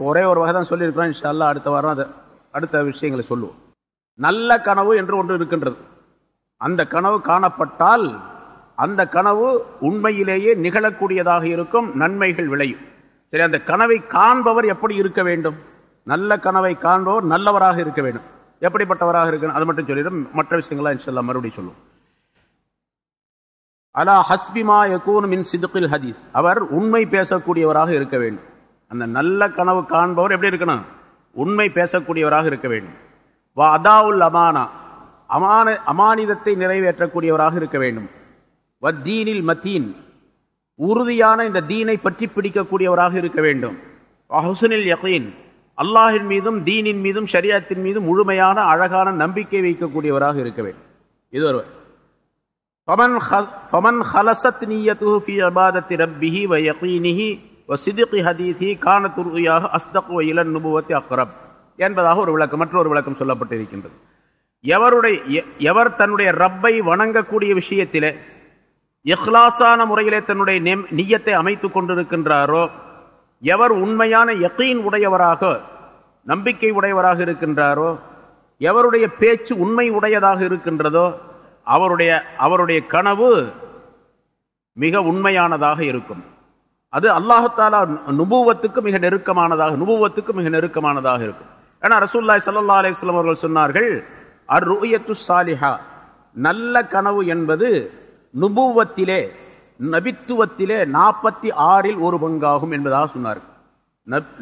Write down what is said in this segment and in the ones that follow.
இப்போ ஒரே ஒரு வகை தான் சொல்லியிருக்கிறோம். இன்ஷால்லா அடுத்த வாரம் அதை அடுத்த விஷயங்களை சொல்லுவோம். நல்ல கனவு என்று ஒன்று இருக்கின்றது. அந்த கனவு காணப்பட்டால் அந்த கனவு உண்மையிலேயே நிகழக்கூடியதாக இருக்கும். நன்மைகள் விளையும். சரி அந்த கனவை காண்பவர் எப்படி இருக்க வேண்டும்? நல்ல கனவை காண்பவர் நல்லவராக இருக்க வேண்டும். எப்படிப்பட்டவராக இருக்கணும்? அது மட்டும் சொல்லிடும். மற்ற விஷயங்களா இன்ஷல்லா மறுபடியும் சொல்லுவோம். அலா ஹஸ்பிமா யகூன் மின் சிதுக்கில் ஹதீஸ். அவர் உண்மை பேசக்கூடியவராக இருக்க வேண்டும். அந்த நல்ல கனவு காண்பவர் எப்படி இருக்கணும்? உண்மை பேசக்கூடியவராக இருக்க வேண்டும். வா அதாவுல் அமானா அமான அமானிதத்தை நிறைவேற்றக்கூடியவராக இருக்க வேண்டும். வ தீனில் மத்தீன் உறுதியான இந்த தீனை பற்றி பிடிக்கக்கூடியவராக இருக்க வேண்டும். ஹசுனில் யகீன் அல்லாஹின் மீதும் தீனின் மீதும் ஷரியாத்தின் மீதும் முழுமையான அழகான நம்பிக்கை வைக்கக்கூடியவராக இருக்க வேண்டும். இது ஒருவர் பமன் ஹலசத் நீயத்து ஃபி அபாதத்தி ரப்பிஹி வ யகீனிஹி சிதிக்கு ஹதீசி கான துருகியாக அஸ்தக் இளன் நுபுவத்தி அக்ரப் என்பதாக ஒரு விளக்கம் மற்றொரு விளக்கம் சொல்லப்பட்டிருக்கின்றது. எவருடைய எவர் தன்னுடைய ரப்பை வணங்கக்கூடிய விஷயத்திலே எஹ்லாசான முறையிலே தன்னுடைய நியத்தை அமைத்து கொண்டிருக்கின்றாரோ எவர் உண்மையான யக்கீன் உடையவராக நம்பிக்கை உடையவராக இருக்கின்றாரோ எவருடைய பேச்சு உண்மை உடையதாக இருக்கின்றதோ அவருடைய அவருடைய கனவு மிக உண்மையானதாக இருக்கும். அது அல்லாஹாலா நுபுவத்துக்கு மிக நெருக்கமானதாக நுபுவத்துக்கு மிக நெருக்கமானதாக இருக்கும். ஏன்னா ரசூல்லாய் சல்லா அலிஸ்லாம் அவர்கள் சொன்னார்கள் அர் ருயத்து சாலிஹா நல்ல கனவு என்பது நுபுவத்திலே நபித்துவத்திலே நாற்பத்தி ஆறில் ஒரு பங்காகும் என்பதாக சொன்னார்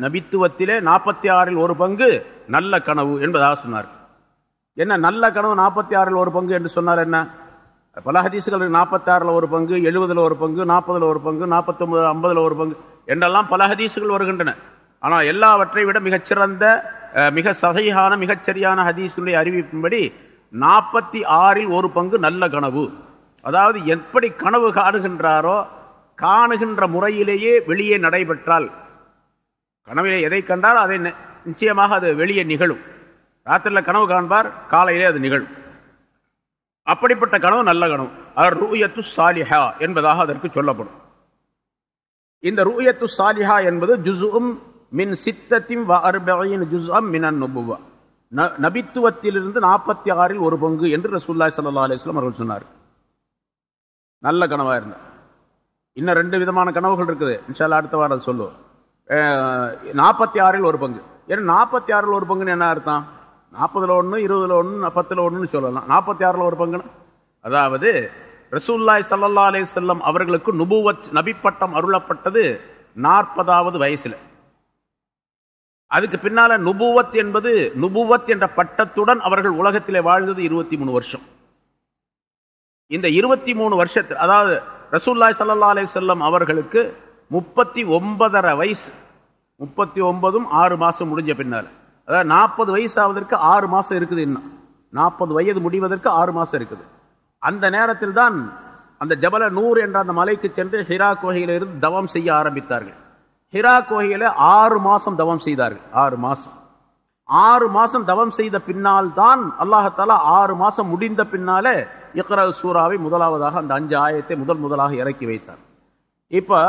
நபித்துவத்திலே நாற்பத்தி ஆறில் ஒரு பங்கு நல்ல கனவு என்பதாக சொன்னார் என்ன நல்ல கனவு நாற்பத்தி ஆறில் ஒரு பங்கு என்று சொன்னார் என்ன? பல ஹதீஸுகள் நாற்பத்தாறில் ஒரு பங்கு எழுபதில் ஒரு பங்கு நாற்பதில் ஒரு பங்கு நாற்பத்தொம்பது ஐம்பதில் ஒரு பங்கு என்றெல்லாம் பல ஹதீஸுகள் வருகின்றன. ஆனால் எல்லாவற்றை விட மிகச்சிறந்த மிக சகையான மிகச்சரியான ஹதீஸுடைய அறிவிப்பின்படி நாற்பத்தி ஆறில் ஒரு பங்கு நல்ல கனவு. அதாவது எப்படி கனவு காணுகின்றாரோ காணுகின்ற முறையிலேயே வெளியே நடைபெற்றால் கனவிலே எதை கண்டால் அதை நி- நிச்சயமாக அது வெளியே நிகழும். ராத்திரியில் கனவு காண்பார் காலையிலே அது நிகழும். அப்படிப்பட்ட கனவு நல்ல கனவு. அது ரூயத்து சாலிஹா என்பதாக அதற்கு சொல்லப்படும். இந்த ரூயத்து சாலிஹா என்பது ஜுசும் மின் சித்தத்தின் அர்பயின் ஜுஸ்அம் மினன் நுபுவா. ந- நபித்துவத்திலிருந்து நாற்பத்தி ஆறில் ஒரு பங்கு என்று ரசூல்லாய் சல்லா அலிஸ்லாம் அவர்கள் சொன்னார். நல்ல கனவாக இருந்தார் இன்னும் ரெண்டு விதமான கனவுகள் இருக்குது. இன்ஷால்லா அடுத்த வாரம் சொல்லுவோம். நாற்பத்தி ஆறில் ஒரு பங்கு. ஏன்னா நாற்பத்தி ஆறில் ஒரு பங்குன்னு என்ன அர்த்தம்? நாற்பதுல ஒன்று இருபதுல ஒன்று பத்தில் ஒன்றுன்னு சொல்லலாம். நாற்பத்தி ஆறில் ஒரு பங்குன்னு அதாவது ரசூல்லாய் சல்லா அலே செல்லம் அவர்களுக்கு நுபுவத் நபிப்பட்டம் அருளப்பட்டது நாற்பதாவது வயசுல. அதுக்கு பின்னால நுபுவத் என்பது நுபுவத் என்ற பட்டத்துடன் அவர்கள் உலகத்திலே வாழ்ந்தது இருபத்தி மூணு வருஷம். இந்த இருபத்தி மூணு வருஷத்தில் அதாவது ரசூல்லாய் சல்லா அலே செல்லம் அவர்களுக்கு முப்பத்தி ஒன்பதரை வயசு. முப்பத்தி ஒன்பதும் ஆறு மாசம் முடிஞ்ச பின்னால். அதாவது நாற்பது வயசு ஆவதற்கு ஆறு மாதம் இருக்குது இன்னும். நாற்பது வயது முடிவதற்கு ஆறு மாதம் இருக்குது. அந்த நேரத்தில் தான் அந்த ஜபல நூறு என்ற அந்த மலைக்கு சென்று ஹிரா கோகையிலிருந்து தவம் செய்ய ஆரம்பித்தார்கள். ஹிரா கோகையில் ஆறு மாதம் தவம் செய்தார்கள். ஆறு மாதம் ஆறு மாதம் தவம் செய்த பின்னால் தான் அல்லாஹால ஆறு மாதம் முடிந்த பின்னாலே இக்ரா சூராவை முதலாவதாக அந்த அஞ்சு ஆயத்தை முதல் முதலாக இறக்கி வைத்தார். இப்போ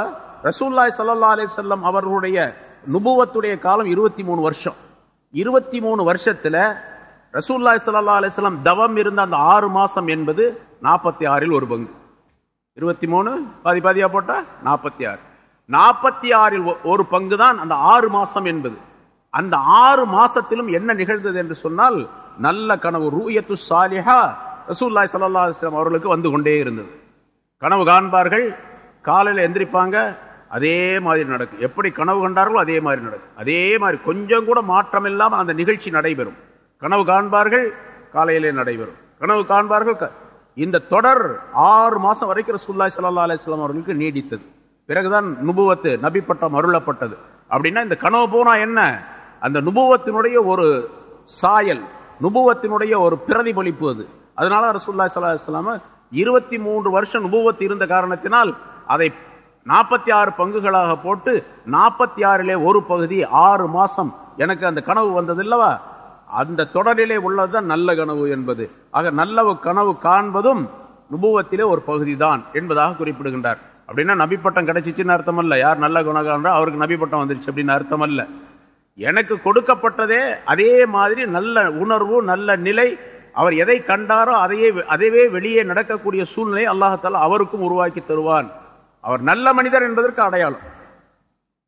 ரசூல்லாய் சல்லா அலி செல்லம் அவர்களுடைய நுபுவத்துடைய காலம் இருபத்தி மூணு வருஷம். இருபத்தி மூணு வருஷத்துல ரசூல்லாய் சல்லா அலிஸ்லாம் தவம் இருந்த அந்த ஆறு மாசம் என்பது நாற்பத்தி ஆறில் ஒரு பங்கு. இருபத்தி மூணு? பாதி பாதியா போட்டா நாற்பத்தி ஆறு. நாற்பத்தி ஆறில் ஒ- ஒரு பங்கு தான் அந்த ஆறு மாசம் என்பது. அந்த ஆறு மாசத்திலும் என்ன நிகழ்ந்தது என்று சொன்னால் நல்ல கனவு ரூயத்து சாலிஹா ரசூல்லாய் சல்லா அலிஸ்லாம் அவர்களுக்கு வந்து கொண்டே இருந்தது. கனவு காண்பார்கள் காலையில் எந்திரிப்பாங்க அதே மாதிரி நடக்கும் எப்படி கனவு கண்டார்களோ அதே மாதிரி நடக்கும் அதே மாதிரி கொஞ்சம் கூட மாற்றம் இல்லாமல் அந்த நிகழ்ச்சி நடைபெறும். கனவு காண்பார்கள் காலையிலே நடைபெறும். கனவு காண்பார்கள் க- இந்த தொடர் ஆறு மாதம் வரைக்கும் ரசூல்லாய் சல்லா அலிஸ்லாம் அவர்களுக்கு நீடித்தது. பிறகுதான் நுபுவத்து நபி பட்டம் அருளப்பட்டது. அப்படின்னா இந்த கனவு போனா என்ன? அந்த நுபுவத்தினுடைய ஒரு சாயல் நுபுவத்தினுடைய ஒரு பிரதிபலிப்பு அது. அதனால ரசூல்லாய் சல்லா அலிஸ்லாம இருபத்தி மூன்று வருஷம் நுபுவத்து இருந்த காரணத்தினால் அதை நாற்பத்தி ஆறு பங்குகளாக போட்டு நாற்பத்தி ஆறிலே ஒரு பகுதி ஆறு மாசம் எனக்கு அந்த கனவு வந்ததில்லவா அந்த தொடரிலே உள்ளதுதான் நல்ல கனவு என்பது. ஆக நல்ல கனவு காண்பதும் நுபுவத்திலே ஒரு பகுதி தான் என்பதாக குறிப்பிடுகின்றார். அப்படின்னா நபிப்பட்டம் கிடைச்சிச்சின்னு அர்த்தம் அல்ல யார் நல்ல குணகான்றா காண்றா அவருக்கு நபிப்பட்டம் வந்துருச்சு அப்படின்னு அர்த்தம் அல்ல எனக்கு கொடுக்கப்பட்டதே அதே மாதிரி நல்ல உணர்வு நல்ல நிலை. அவர் எதை கண்டாரோ அதையே அதைவே வெளியே நடக்கக்கூடிய சூழ்நிலை அல்லாஹால அவருக்கும் உருவாக்கி தருவான். அவர் நல்ல மனிதர் என்பதற்கு அடையாளம்.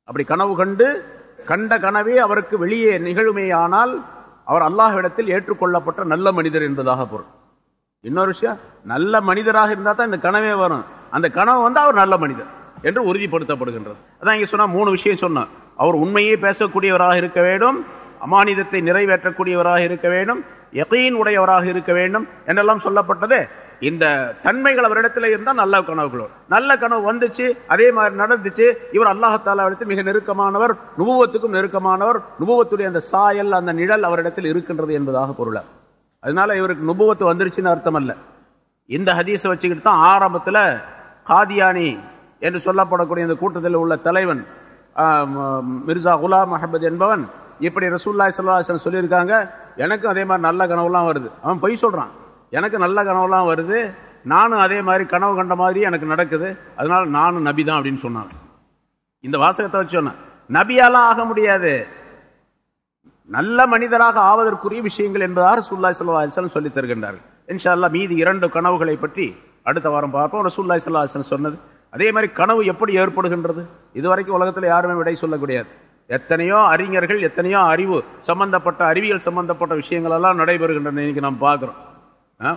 அப்படி கனவு கண்டு கண்ட கனவே அவருக்கு வெளியே நிகழுமேயானால் அவர் அல்லாஹ்விடத்தில் ஏற்றுக்கொள்ளப்பட்ட நல்ல மனிதர் என்பதாக பொருள். இன்னொரு விஷயம் நல்ல மனிதராக இருந்தால் தான் இந்த கனவே வரும். அந்த கனவு வந்து அவர் நல்ல மனிதர் என்று உறுதிப்படுத்தப்படுகின்றது. அதான் இங்கே சொன்னால் மூணு விஷயம் சொன்னேன் அவர் உண்மையே பேசக்கூடியவராக இருக்க வேண்டும் அமானிதத்தை நிறைவேற்றக்கூடியவராக இருக்க வேண்டும் எகையின் உடையவராக இருக்க வேண்டும் என்றெல்லாம் சொல்லப்பட்டது. இந்த தன்மைகள் அவரிடத்துல இருந்தால் நல்ல கனவுகளோ நல்ல கனவு வந்துச்சு அதே மாதிரி நடந்துச்சு. இவர் அல்லாஹாலா இடத்தில் மிக நெருக்கமானவர் நுபுவத்துக்கும் நெருக்கமானவர் நுபுவத்துடைய அந்த சாயல் அந்த நிழல் அவரிடத்தில் இருக்கின்றது என்பதாக பொருளை. அதனால இவருக்கு நுபுவத்து வந்துருச்சுன்னு அர்த்தம் அல்ல இந்த ஹதீஸை வச்சுக்கிட்டு தான் ஆரம்பத்தில் காதியானி என்று சொல்லப்படக்கூடிய இந்த கூட்டத்தில் உள்ள தலைவன் மிர்சா குலாம் அஹமது என்பவன் இப்படி ரசூல்லாய் சல்லாஹன் சொல்லியிருக்காங்க. எனக்கும் அதே மாதிரி நல்ல கனவுலாம் வருது. அவன் பொய் சொல்கிறான் எனக்கு நல்ல கனவுலாம் வருது. நானும் அதே மாதிரி கனவு கண்ட மாதிரி எனக்கு நடக்குது. அதனால நானும் நபி தான் அப்படின்னு சொன்னாங்க. இந்த வாசகத்தை வச்சு சொன்னேன். நபியாலாம் ஆக முடியாது. நல்ல மனிதராக ஆவதற்குரிய விஷயங்கள் என்பதாக ரசூல்லாய் சல்லா அலிஸ்லாம் சொல்லித் தருகின்றார்கள். இன்ஷால்லா மீதி இரண்டு கனவுகளை பற்றி அடுத்த வாரம் பார்ப்போம். ரசூல்லாய் சல்லா அலிஸ்லாம் சொன்னது. அதே மாதிரி கனவு எப்படி ஏற்படுகின்றது? இதுவரைக்கும் உலகத்தில் யாருமே விடை சொல்லக்கூடியது எத்தனையோ அறிஞர்கள் எத்தனையோ அறிவு சம்பந்தப்பட்ட அறிவியல் சம்பந்தப்பட்ட விஷயங்கள் எல்லாம் நடைபெறுகின்றன. இன்னைக்கு நாம் பார்க்குறோம்.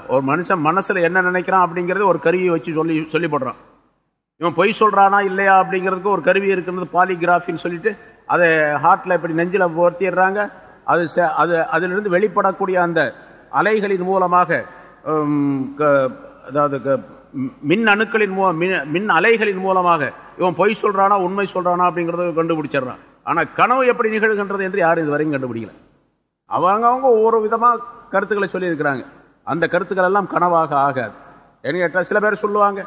ஒரு மனுஷன் மனசில் என்ன நினைக்கிறான் அப்படிங்கிறது ஒரு கருவியை வச்சு சொல்லி சொல்லி போடுறான் இவன் பொய் சொல்கிறானா இல்லையா அப்படிங்கிறதுக்கு ஒரு கருவி இருக்கிறது பாலிகிராஃபின்னு சொல்லிட்டு அதை ஹார்ட்டில் இப்படி நெஞ்சில் போர்த்திடுறாங்க. அது ச- அது அதிலிருந்து வெளிப்படக்கூடிய அந்த அலைகளின் மூலமாக க- அதாவது க- மின் அணுக்களின் மூலம் மின் மின் அலைகளின் மூலமாக இவன் பொய் சொல்கிறானா உண்மை சொல்கிறானா அப்படிங்கிறத கண்டுபிடிச்சிடுறான். ஆனால் கனவு எப்படி நிகழ்கின்றது என்று யாரும் இதுவரையும் கண்டுபிடிக்கல. அவங்க அவங்க ஒவ்வொரு விதமாக கருத்துக்களை சொல்லியிருக்கிறாங்க. அந்த கருத்துக்கள் எல்லாம் கனவாக ஆகாது. ஏன்னு கேட்டால் சில பேர் சொல்லுவாங்க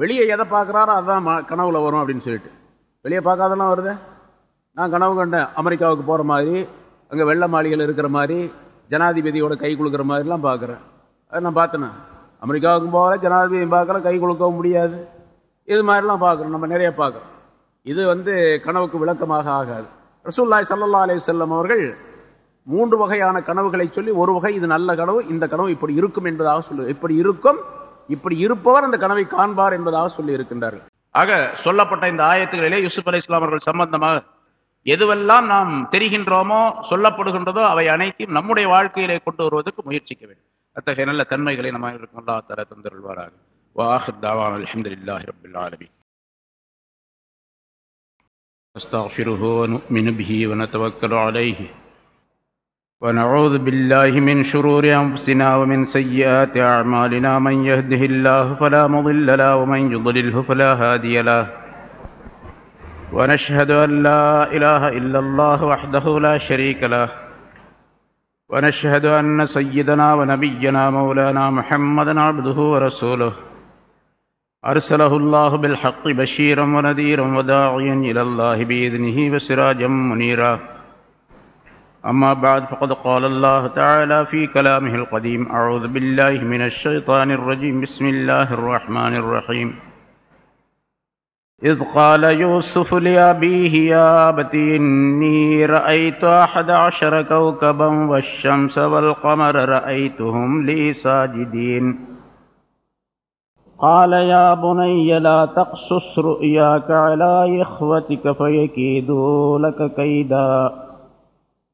வெளியே எதை பார்க்குறாரோ அதுதான் கனவுல வரும் அப்படின்னு சொல்லிட்டு. வெளியே பார்க்காதெல்லாம் வருது? நான் கனவு கண்டேன் அமெரிக்காவுக்கு போகிற மாதிரி அங்கே வெள்ள மாளிகையில் இருக்கிற மாதிரி ஜனாதிபதியோட கை கொடுக்குற மாதிரிலாம் பார்க்குறேன். அது நான் பார்த்தேனே? அமெரிக்காவுக்கும் போகல ஜனாதிபதியும் பார்க்கல கை கொடுக்கவும் முடியாது. இது மாதிரிலாம் பார்க்குறோம் நம்ம நிறைய பார்க்குறோம். இது வந்து கனவுக்கு விளக்கமாக ஆகாது. ரசூல்லாய் சல்லல்லா அலைஹி செல்லம் அவர்கள் மூன்று வகையான கனவுகளை சொல்லி ஒரு வகை இது நல்ல கனவு இந்த கனவு இப்படி இருக்கும் என்பதாக சொல்லு இப்படி இருக்கும் இப்படி இருப்பவர் அந்த கனவை காண்பார் என்பதாக சொல்லி இருக்கின்றார்கள் ஆக சொல்லப்பட்ட இந்த ஆயத்துகளிலே யூசுப் அலை இஸ்லாம் அவர்கள் சம்பந்தமாக எதுவெல்லாம் நாம் தெரிகின்றோமோ சொல்லப்படுகின்றதோ அவை அனைத்தையும் நம்முடைய வாழ்க்கையிலே கொண்டு வருவதற்கு முயற்சிக்க வேண்டும் அத்தகைய நல்ல தன்மைகளை நம்ம இருக்கும் அல்லா தர தந்தருள்வாராக வாஹர் தாவான் அல்ஹம்துலில்லாஹி ரப்பில் ஆலமீன் نستغفره ونؤمن به ونتوكل عليه ونعوذ بالله من شرور أنفسنا ومن سيئات أعمالنا من يهده الله فلا مضل له ومن يضلله فلا هادي له. ونشهد أن لا إله إلا الله وحده لا شريك له. ونشهد أن سيدنا ونبينا مولانا محمدا عبده ورسوله. أرسله الله بالحق بشيرا ونذيرا وداعيا إلى الله بإذنه وسراجا منيرا. أما بعد، فقد قال الله تعالى في كلامه القديم أعوذ بالله من الشيطان الرجيم. بسم الله الرحمن الرحيم. إذ قال يوسف لأبيه يا أبت، إني رأيت أحد عشر كوكبا والشمس والقمر رأيتهم لي ساجدين. قال يا بني، لا تقصص رؤياك على إخوتك فيكيدوا لك كيدا.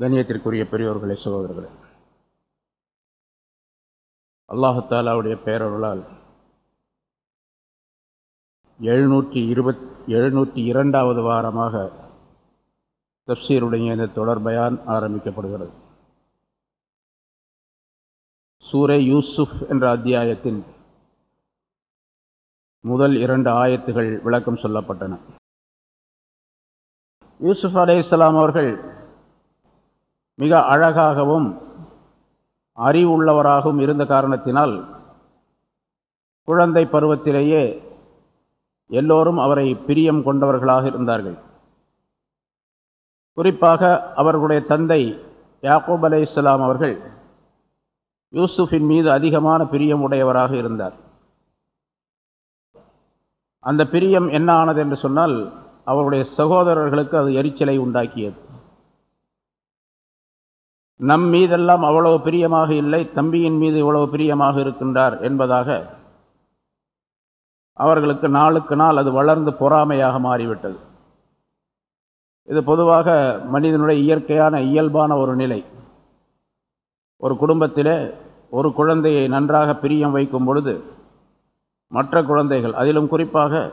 கண்ணியத்திற்குரிய பெரியோர்களே சகோதரர்களே. அல்லாஹாலாவுடைய பேரருளால் எழுநூற்றி இருபத் எழுநூற்றி இரண்டாவது வாரமாக தப்சீருடைய இந்த தொடர் பயான் ஆரம்பிக்கப்படுகிறது. சூரே யூசுப் என்ற அத்தியாயத்தின் முதல் இரண்டு ஆயத்துகள் விளக்கம் சொல்லப்பட்டன. யூசுப் அலே இஸ்லாம் அவர்கள் மிக அழகாகவும் அறிவுள்ளவராகவும் இருந்த காரணத்தினால் குழந்தை பருவத்திலேயே எல்லோரும் அவரை பிரியம் கொண்டவர்களாக இருந்தார்கள். குறிப்பாக அவர்களுடைய தந்தை யாக்கூப் அலே இஸ்லாம் அவர்கள் யூசுஃபின் மீது அதிகமான பிரியம் உடையவராக இருந்தார். அந்த பிரியம் என்ன ஆனது என்று சொன்னால் அவருடைய சகோதரர்களுக்கு அது எரிச்சலை உண்டாக்கியது. நம் மீதெல்லாம் அவ்வளவு பிரியமாக இல்லை தம்பியின் மீது இவ்வளவு பிரியமாக இருக்கின்றார் என்பதாக அவர்களுக்கு நாளுக்கு நாள் அது வளர்ந்து பொறாமையாக மாறிவிட்டது. இது பொதுவாக மனிதனுடைய இயற்கையான இயல்பான ஒரு நிலை. ஒரு குடும்பத்திலே ஒரு குழந்தையை நன்றாக பிரியம் வைக்கும் பொழுது மற்ற குழந்தைகள் அதிலும் குறிப்பாக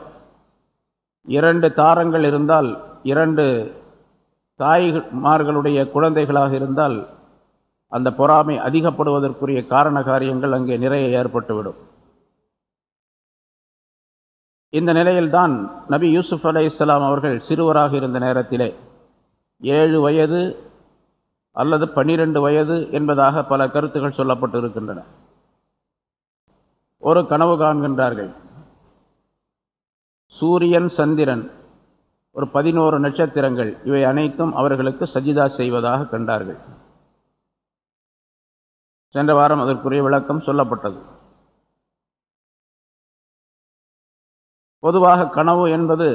இரண்டு தாரங்கள் இருந்தால் இரண்டு தாய்மார்களுடைய குழந்தைகளாக இருந்தால் அந்த பொறாமை அதிகப்படுவதற்குரிய காரண காரியங்கள் அங்கே நிறைய ஏற்பட்டுவிடும். இந்த நிலையில்தான் நபி யூசுப் அலை இஸ்லாம் அவர்கள் சிறுவராக இருந்த நேரத்திலே ஏழு வயது அல்லது பன்னிரண்டு வயது என்பதாக பல கருத்துகள் சொல்லப்பட்டு இருக்கின்றன ஒரு கனவு காண்கின்றார்கள். சூரியன் சந்திரன் ஒரு பதினோரு நட்சத்திரங்கள். இவை அனைத்தும் அவர்களுக்கு சஜிதா செய்வதாக கண்டார்கள். சென்ற வாரம் அதற்குரிய விளக்கம் சொல்லப்பட்டது. பொதுவாக கனவு என்பது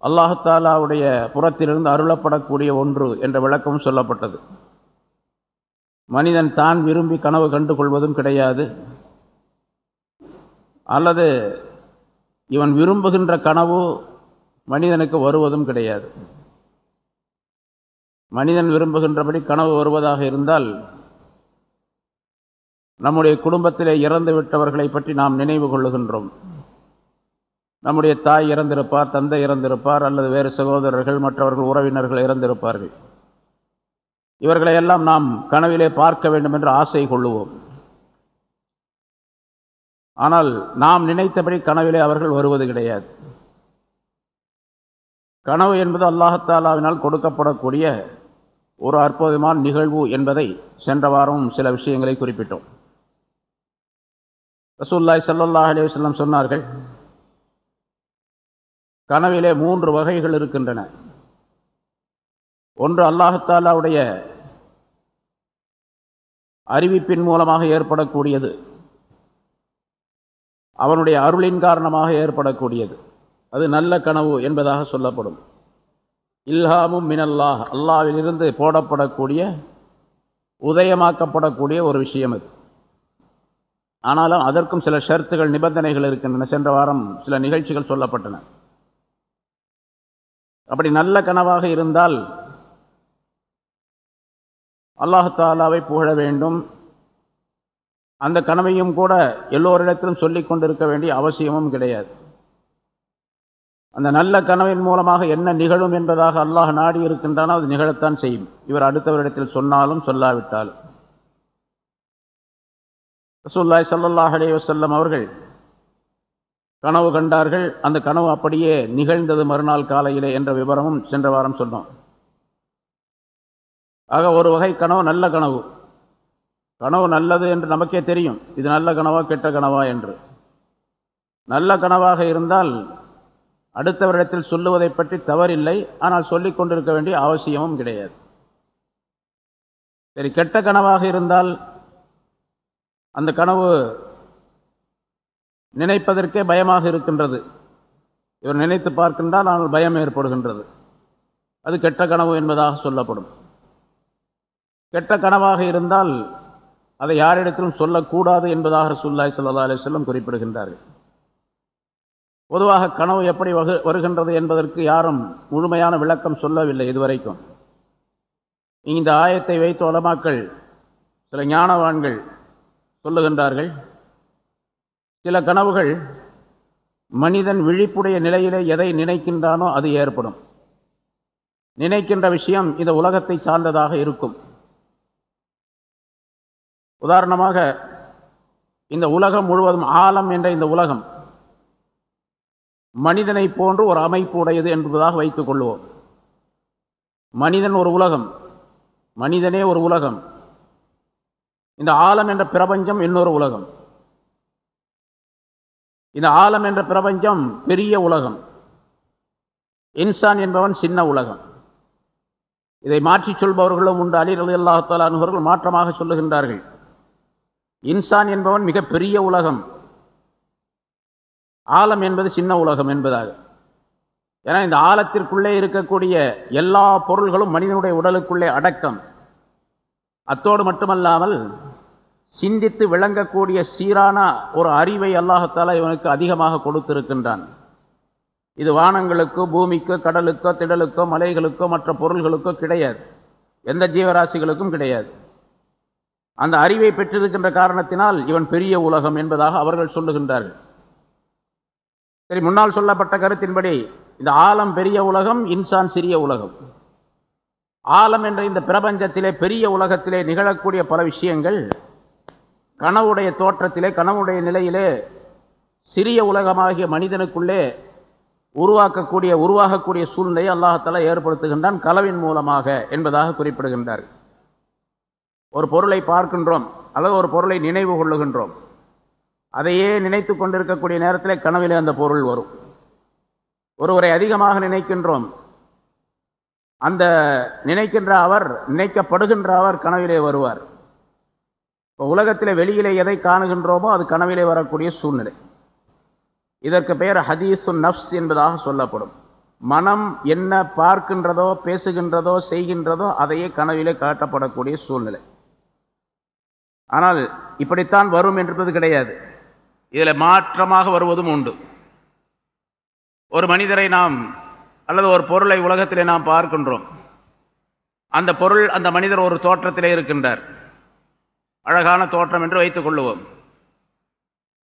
அல்லாஹாலாவுடைய புறத்திலிருந்து அருளப்படக்கூடிய ஒன்று என்ற விளக்கம் சொல்லப்பட்டது. மனிதன் தான் விரும்பி கனவு கண்டு கொள்வதும் கிடையாது. அல்லது இவன் விரும்புகின்ற கனவு மனிதனுக்கு வருவதும் கிடையாது. மனிதன் விரும்புகின்றபடி கனவு வருவதாக இருந்தால் நம்முடைய குடும்பத்திலே இறந்து விட்டவர்களை பற்றி நாம் நினைவு கொள்ளுகின்றோம். நம்முடைய தாய் இறந்திருப்பார் தந்தை இறந்திருப்பார் அல்லது வேறு சகோதரர்கள் மற்றவர்கள் உறவினர்கள் இறந்திருப்பார்கள். இவர்களை எல்லாம் நாம் கனவிலே பார்க்க வேண்டும் என்று ஆசை கொள்ளுவோம். ஆனால் நாம் நினைத்தபடி கனவிலே அவர்கள் வருவது கிடையாது. கனவு என்பது அல்லாஹத்தாலாவினால் கொடுக்கப்படக்கூடிய ஒரு அற்புதமான நிகழ்வு என்பதை சென்ற வாரம் சில விஷயங்களை குறிப்பிட்டோம். ரசூல்லாய் சல்லாஹ் அலி வல்லம் சொன்னார்கள் கனவிலே மூன்று வகைகள் இருக்கின்றன. ஒன்று அல்லாஹத்தாலாவுடைய அறிவிப்பின் மூலமாக ஏற்படக்கூடியது அவனுடைய அருளின் காரணமாக ஏற்படக்கூடியது. அது நல்ல கனவு என்பதாக சொல்லப்படும். இல்ஹாமும் மினல்லாஹ். அல்லாவிலிருந்து போடப்படக்கூடிய உதயமாக்கப்படக்கூடிய ஒரு விஷயம் அது ஆனாலும் அதற்கும் சில ஷர்த்துகள் நிபந்தனைகள் இருக்கின்றன. சென்ற வாரம் சில நிகழ்ச்சிகள் சொல்லப்பட்டன. அப்படி நல்ல கனவாக இருந்தால் அல்லாஹாலாவை புகழ வேண்டும். அந்த கனவையும் கூட எல்லோரிடத்திலும் சொல்லிக் கொண்டிருக்க வேண்டிய அவசியமும் கிடையாது. அந்த நல்ல கனவின் மூலமாக என்ன நிகழும் என்பதாக அல்லாஹ் நாடி இருக்கின்றானோ அது நிகழத்தான் செய்யும். இவர் அடுத்தவரிடத்தில் சொன்னாலும் சொல்லாவிட்டாலும். ரசூல்லாய் சல்லாஹ் அலே வசல்லம் அவர்கள் கனவு கண்டார்கள். அந்த கனவு அப்படியே நிகழ்ந்தது மறுநாள் காலையிலே என்ற விவரமும் சென்ற வாரம் சொன்னோம். ஆக ஒரு வகை கனவு நல்ல கனவு. கனவு நல்லது என்று நமக்கே தெரியும். இது நல்ல கனவா கெட்ட கனவா என்று. நல்ல கனவாக இருந்தால் அடுத்தவரிடத்தில் சொல்லுவதை பற்றி தவறில்லை. ஆனால் சொல்லிக் கொண்டிருக்க வேண்டிய அவசியமும் கிடையாது. சரி கெட்ட கனவாக இருந்தால் அந்த கனவு நினைப்பதற்கே பயமாக இருக்கின்றது. இவர் நினைத்து பார்க்கின்றால் ஆனால் பயம் ஏற்படுகின்றது. அது கெட்ட கனவு என்பதாக சொல்லப்படும். கெட்ட கனவாக இருந்தால் அதை யாரிடத்திலும் சொல்லக்கூடாது என்பதாக ரசூல்லாய் சல்லா அலிஸ்லம் குறிப்பிடுகின்றார்கள். பொதுவாக கனவு எப்படி வகு வருகின்றது என்பதற்கு யாரும் முழுமையான விளக்கம் சொல்லவில்லை இதுவரைக்கும். இந்த ஆயத்தை வைத்து உலமாக்கள் சில ஞானவான்கள் சொல்லுகின்றார்கள். சில கனவுகள் மனிதன் விழிப்புடைய நிலையிலே எதை நினைக்கின்றானோ அது ஏற்படும். நினைக்கின்ற விஷயம் இந்த உலகத்தை சார்ந்ததாக இருக்கும். உதாரணமாக இந்த உலகம் முழுவதும் ஆலம் என்ற இந்த உலகம் மனிதனை போன்று ஒரு அமைப்பு உடையது என்பதாக வைத்துக் கொள்வோம். மனிதன் ஒரு உலகம். மனிதனே ஒரு உலகம். இந்த ஆலம் என்ற பிரபஞ்சம் இன்னொரு உலகம். இந்த ஆலம் என்ற பிரபஞ்சம் பெரிய உலகம். இன்சான் என்பவன் சின்ன உலகம். இதை மாற்றிச் சொல்பவர்களும் உண்டு. அலி அலி அல்லாஹாலானவர்கள் மாற்றமாக சொல்லுகின்றார்கள். இன்சான் என்பவன் மிகப்பெரிய உலகம். ஆலம் என்பது சின்ன உலகம் என்பதாக. ஏன்னா இந்த ஆழத்திற்குள்ளே இருக்கக்கூடிய எல்லா பொருள்களும் மனிதனுடைய உடலுக்குள்ளே அடக்கம். அத்தோடு மட்டுமல்லாமல் சிந்தித்து விளங்கக்கூடிய சீரான ஒரு அறிவை அல்லாஹத்தாலா இவனுக்கு அதிகமாக கொடுத்திருக்கின்றான். இது வானங்களுக்கோ பூமிக்கோ கடலுக்கோ திடலுக்கோ மலைகளுக்கோ மற்ற பொருள்களுக்கோ கிடையாது. எந்த ஜீவராசிகளுக்கும் கிடையாது. அந்த அறிவை பெற்றிருக்கின்ற காரணத்தினால் இவன் பெரிய உலகம் என்பதாக அவர்கள் சொல்லுகின்றார்கள். சரி முன்னால் சொல்லப்பட்ட கருத்தின்படி இந்த ஆலம் பெரிய உலகம் இன்சான் சிறிய உலகம். ஆலம் என்ற இந்த பிரபஞ்சத்திலே பெரிய உலகத்திலே நிகழக்கூடிய பல விஷயங்கள் கனவுடைய தோற்றத்திலே கனவுடைய நிலையிலே சிறிய உலகமாகிய மனிதனுக்குள்ளே உருவாக்கக்கூடிய உருவாகக்கூடிய சூழ்நிலையை அல்லாஹால ஏற்படுத்துகின்றான் கலவின் மூலமாக என்பதாக குறிப்பிடுகின்றார் ஒரு பொருளை பார்க்கின்றோம் அல்லது ஒரு பொருளை நினைவு கொள்ளுகின்றோம். அதையே நினைத்து கொண்டிருக்கக்கூடிய நேரத்தில் கனவிலே அந்த பொருள் வரும். ஒருவரை அதிகமாக நினைக்கின்றோம். அந்த நினைக்கின்ற அவர் நினைக்கப்படுகின்ற அவர் கனவிலே வருவார். இப்போ உலகத்தில் வெளியிலே எதை காணுகின்றோமோ அது கனவிலே வரக்கூடிய சூழ்நிலை. இதற்கு பெயர் ஹதீசு நப்ஸ் என்பதாக சொல்லப்படும். மனம் என்ன பார்க்கின்றதோ பேசுகின்றதோ செய்கின்றதோ அதையே கனவிலே காட்டப்படக்கூடிய சூழ்நிலை. ஆனால் இப்படித்தான் வரும் என்பது கிடையாது. இதில் மாற்றமாக வருவதும் உண்டு. ஒரு மனிதரை நாம் அல்லது ஒரு பொருளை உலகத்திலே நாம் பார்க்கின்றோம். அந்த பொருள் அந்த மனிதர் ஒரு தோற்றத்திலே இருக்கின்றார். அழகான தோற்றம் என்று வைத்துக் கொள்ளுவோம்.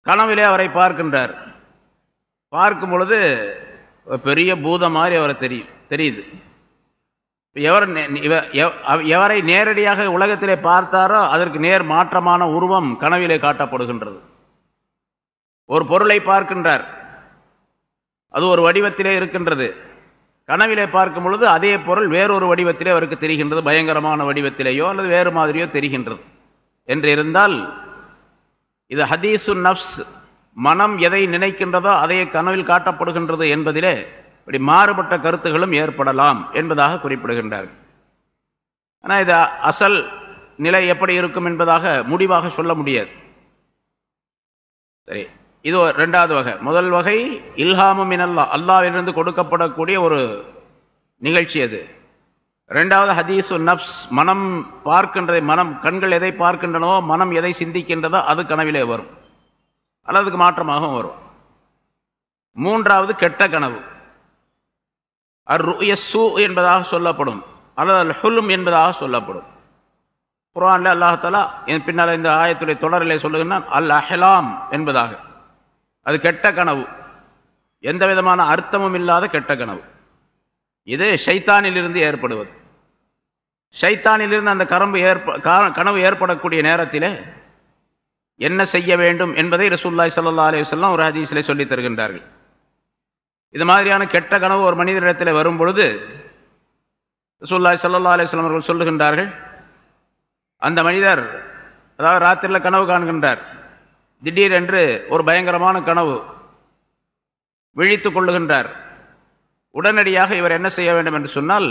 கனவிலே அவரை பார்க்கின்றார். பார்க்கும் பொழுது பெரிய பூதம் மாதிரி அவரை தெரியும் தெரியுது. எவர் எவரை நேரடியாக உலகத்திலே பார்த்தாரோ அதற்கு நேர் மாற்றமான உருவம் கனவிலே காட்டப்படுகின்றது. ஒரு பொருளை பார்க்கின்றார். அது ஒரு வடிவத்திலே இருக்கின்றது. கனவிலே பார்க்கும் பொழுது அதே பொருள் வேறொரு வடிவத்திலே அவருக்கு தெரிகின்றது. பயங்கரமான வடிவத்திலேயோ அல்லது வேறு மாதிரியோ தெரிகின்றது. என்று இருந்தால் இது ஹதீசு நப்ஸ் மனம் எதை நினைக்கின்றதோ அதையே கனவில் காட்டப்படுகின்றது என்பதிலே இப்படி மாறுபட்ட கருத்துகளும் ஏற்படலாம் என்பதாக குறிப்பிடுகின்றார்கள் ஆனால் இது அசல் நிலை எப்படி இருக்கும் என்பதாக முடிவாக சொல்ல முடியாது. சரி. இது ரெண்டாவது வகை. முதல் வகை இல்ஹாமும் இனல்லா அல்லாவிலிருந்து கொடுக்கப்படக்கூடிய ஒரு நிகழ்ச்சி அது. ரெண்டாவது ஹதீசு நப்ஸ். மனம் பார்க்கின்றதை மனம் கண்கள் எதை பார்க்கின்றனவோ மனம் எதை சிந்திக்கின்றதோ அது கனவிலே வரும். அல்லதுக்கு மாற்றமாகவும் வரும். மூன்றாவது கெட்ட கனவு. அர் சூ என்பதாக சொல்லப்படும். அல்லது அல் ஹுலும் என்பதாக சொல்லப்படும். குரான்ல அல்லாஹாலா பின்னால் இந்த ஆயத்துடைய தொடரிலே சொல்லுகின்றான் அல் அஹலாம் என்பதாக. அது கெட்ட கனவு. எந்த விதமான அர்த்தமும் இல்லாத கெட்ட கனவு. இது ஷைத்தானிலிருந்து ஏற்படுவது. ஷைத்தானிலிருந்து அந்த கரம்பு ஏற்ப கனவு ஏற்படக்கூடிய நேரத்தில் என்ன செய்ய வேண்டும் என்பதை ரசூல்லாய் சல்லா அலையுசல்லாம் ஒரு ஹதீஸிலே சொல்லித் தருகின்றார்கள். இது மாதிரியான கெட்ட கனவு ஒரு மனிதரிடத்தில் வரும் பொழுது ரசூல்லாய் சல்லா அலிஸ்லாம் அவர்கள் சொல்லுகின்றார்கள் அந்த மனிதர் அதாவது ராத்திரியில் கனவு காண்கின்றார். திடீரென்று ஒரு பயங்கரமான கனவு விழித்து கொள்ளுகின்றார். உடனடியாக இவர் என்ன செய்ய வேண்டும் என்று சொன்னால்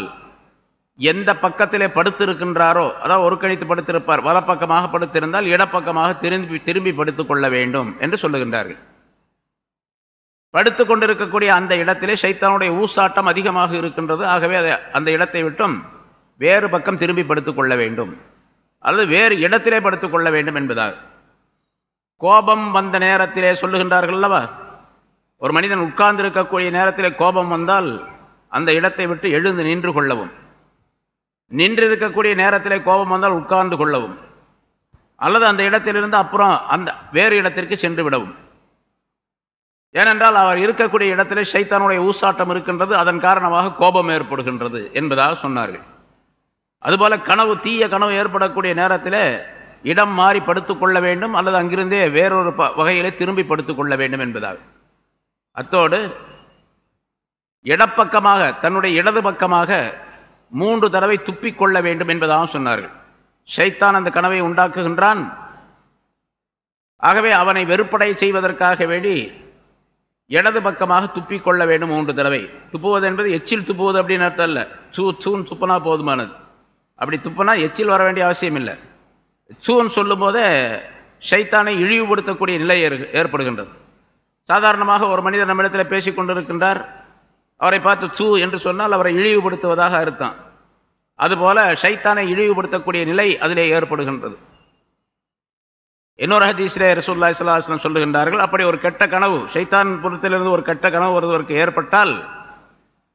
எந்த பக்கத்திலே படுத்திருக்கின்றாரோ அதாவது ஒரு கணித்து படுத்திருப்பார் வலப்பக்கமாக படுத்திருந்தால் இடப்பக்கமாக திரும்பி திரும்பி படுத்துக் கொள்ள வேண்டும் என்று சொல்லுகின்றார்கள். படுத்து கொண்டிருக்கக்கூடிய அந்த இடத்திலே சைத்தானுடைய ஊசாட்டம் அதிகமாக இருக்கின்றது. ஆகவே அதை அந்த இடத்தை விட்டும் வேறு பக்கம் திரும்பி படுத்துக் கொள்ள வேண்டும். அல்லது வேறு இடத்திலே படுத்துக் கொள்ள வேண்டும் என்பதாக கோபம் வந்த நேரத்திலே சொல்லுகின்றார்கள் அல்லவா? ஒரு மனிதன் உட்கார்ந்து இருக்கக்கூடிய நேரத்திலே கோபம் வந்தால் அந்த இடத்தை விட்டு எழுந்து நின்று கொள்ளவும். நின்று இருக்கக்கூடிய நேரத்திலே கோபம் வந்தால் உட்கார்ந்து கொள்ளவும். அல்லது அந்த இடத்திலிருந்து அப்புறம் அந்த வேறு இடத்திற்கு சென்று விடவும். ஏனென்றால் அவர் இருக்கக்கூடிய இடத்திலே சைத்தானுடைய ஊசாட்டம் இருக்கின்றது அதன் காரணமாக கோபம் ஏற்படுகின்றது என்பதாக சொன்னார்கள். அதுபோல கனவு தீய கனவு ஏற்படக்கூடிய நேரத்தில் இடம் மாறி படுத்துக்கொள்ள வேண்டும் அல்லது அங்கிருந்தே வேறொரு வகையிலே திரும்பி படுத்துக்கொள்ள வேண்டும் என்பதாக அத்தோடு இடப்பக்கமாக தன்னுடைய இடது பக்கமாக மூன்று தடவை துப்பிக்கொள்ள வேண்டும் என்பதாக சொன்னார்கள். ஷைத்தான் அந்த கனவை உண்டாக்குகின்றான். ஆகவே அவனை வெறுப்படை செய்வதற்காக வேண்டி இடது பக்கமாக துப்பிக்கொள்ள வேண்டும் மூன்று தடவை. துப்புவது என்பது எச்சில் துப்புவது அப்படின்னு அர்த்தம் இல்லை சூ சூன் துப்புனா போதுமானது. அப்படி துப்புனா எச்சில் வர வேண்டிய அவசியம் இல்லை சூன்னு சொல்லும் போதே ஷைத்தானை இழிவுபடுத்தக்கூடிய நிலை ஏறு- ஏற்படுகின்றது. சாதாரணமாக ஒரு மனிதர் நம்மிடத்தில் பேசிக் கொண்டிருக்கின்றார். அவரை பார்த்து சூ என்று சொன்னால் அவரை இழிவுபடுத்துவதாக அர்த்தம். அதுபோல ஷைத்தானை இழிவுபடுத்தக்கூடிய நிலை அதிலே ஏற்படுகின்றது. இன்னொரு ஹதீஸ்ரே ரசூல்லா சல்லாஹ்லம் சொல்லுகின்றார்கள் அப்படி ஒரு கெட்ட கனவு ஷைத்தான் புறத்திலிருந்து ஒரு கெட்ட கனவு ஒருவருக்கு ஏற்பட்டால்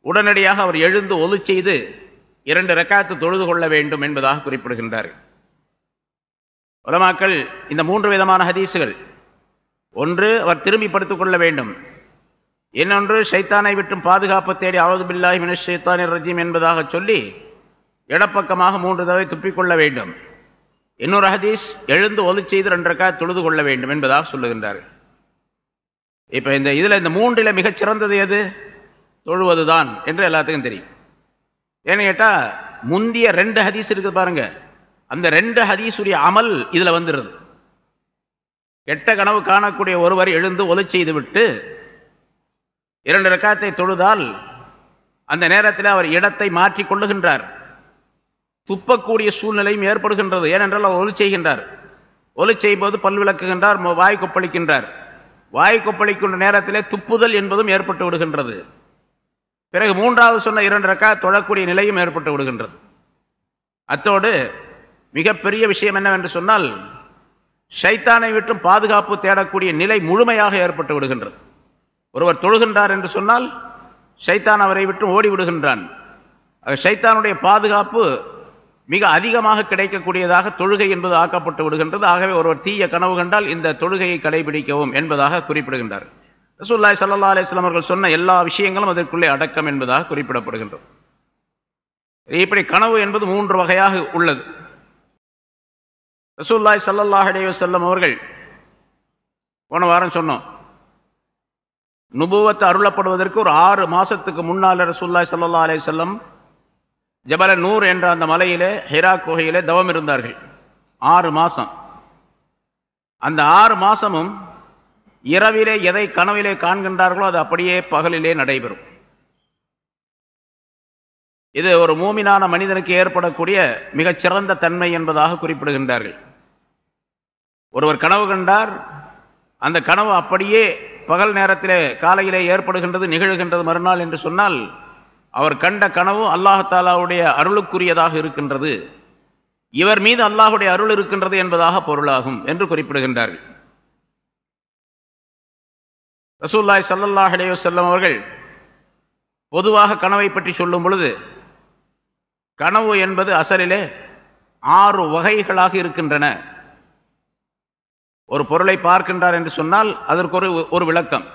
உடனடியாக அவர் எழுந்து ஒலு செய்து இரண்டு ரெக்காத்து தொழுது கொள்ள வேண்டும் என்பதாக குறிப்பிடுகின்றார்கள். உலமாக்கள் இந்த மூன்று விதமான ஹதீஸுகள் ஒன்று அவர் திரும்பி படுத்துக் கொள்ள வேண்டும். இன்னொன்று ஷைத்தானை விட்டும் பாதுகாப்பு தேடி அவது பில்லாஹி மினஷ் ஷைத்தானிர் ரஜீம் என்பதாக சொல்லி இடப்பக்கமாக மூன்று தடவை துப்பிக்கொள்ள வேண்டும். இன்னொரு ஹதீஸ் எழுந்து ஒலி செய்து ரெண்டு தொழுது கொள்ள வேண்டும் என்பதாக சொல்லுகின்றார்கள். இப்போ இந்த இதில் இந்த மூன்றில மிகச் சிறந்தது எது? தொழுவதுதான் என்று எல்லாத்துக்கும் தெரியும். ஏன்னு கேட்டால் முந்திய ரெண்டு ஹதீஸ் இருக்குது பாருங்கள் அந்த ரெண்டு ஹதீசுடைய அமல் இதில் வந்துடுது கெட்ட கனவு காணக்கூடிய ஒருவர் எழுந்து ஒலி செய்து விட்டு இரண்டு ரக்காத்தை தொழுதால் அந்த நேரத்தில் அவர் இடத்தை மாற்றிக் கொள்ளுகின்றார். துப்பக்கூடிய சூழ்நிலையும் ஏற்படுகின்றது. ஏனென்றால் அவர் ஒலி செய்கின்றார். ஒலி செய்யும்போது பல் விளக்குகின்றார் வாய் கொப்பளிக்கின்றார். வாய் கொப்பளிக்கின்ற நேரத்திலே துப்புதல் என்பதும் ஏற்பட்டு விடுகின்றது. பிறகு மூன்றாவது சொன்ன இரண்டு ரக்கா தொழக்கூடிய நிலையும் ஏற்பட்டு விடுகின்றது. அத்தோடு மிகப்பெரிய விஷயம் என்னவென்று சொன்னால் ஷைத்தானை விட்டும் பாதுகாப்பு தேடக்கூடிய நிலை முழுமையாக ஏற்பட்டு விடுகின்றது. ஒருவர் தொழுகின்றார் என்று சொன்னால் ஷைத்தான் அவரை விட்டு ஓடி விடுகின்றான். ஷைத்தானுடைய பாதுகாப்பு மிக அதிகமாக கிடைக்கக்கூடியதாக தொழுகை என்பது ஆக்கப்பட்டு விடுகின்றது. ஆகவே ஒருவர் தீய கனவு கண்டால் இந்த தொழுகையை கடைபிடிக்கவும் என்பதாக குறிப்பிடுகின்றார். ரசூல்லாய் சல்லா அலிஸ்லாம் அவர்கள் சொன்ன எல்லா விஷயங்களும் அதற்குள்ளே அடக்கம் என்பதாக குறிப்பிடப்படுகின்றது. இப்படி கனவு என்பது மூன்று வகையாக உள்ளது. ரசூல்லாய் சல்லல்லாஹ் அலைஹி வஸல்லம் அவர்கள் போன வாரம் சொன்னோம் நுபுவத்தை அருளப்படுவதற்கு ஒரு ஆறு மாதத்துக்கு முன்னால் ரசூல்லாய் சல்லல்லாஹு அலே செல்லம் ஜபல நூர் என்ற அந்த மலையிலே ஹெரா குகையிலே தவம் இருந்தார்கள். ஆறு மாதம் அந்த ஆறு மாசமும் இரவிலே எதை கனவிலே காண்கின்றார்களோ அது அப்படியே பகலிலே நடைபெறும். இது ஒரு மூமினான மனிதனுக்கு ஏற்படக்கூடிய மிகச்சிறந்த தன்மை என்பதாக குறிப்பிடுகின்றார்கள். ஒருவர் கனவு கண்டார் அந்த கனவு அப்படியே பகல் நேரத்திலே காலையிலே ஏற்படுகின்றது நிகழ்கின்றது மறுநாள் என்று சொன்னால் அவர் கண்ட கனவு அல்லாஹாலாவுடைய அருளுக்குரியதாக இருக்கின்றது. இவர் மீது அல்லாஹுடைய அருள் இருக்கின்றது என்பதாக பொருளாகும் என்று குறிப்பிடுகின்றார்கள். ரசூல்லாய் சல்லல்லாஹ் அலைஹி அவர்கள் பொதுவாக கனவை பற்றி சொல்லும் பொழுது கனவு என்பது அசலிலே ஆறு வகைகளாக இருக்கின்றன. ஒரு பொருளை பார்க்கின்றார் என்று சொன்னால் அதற்கு ஒரு ஒரு விளக்கம்.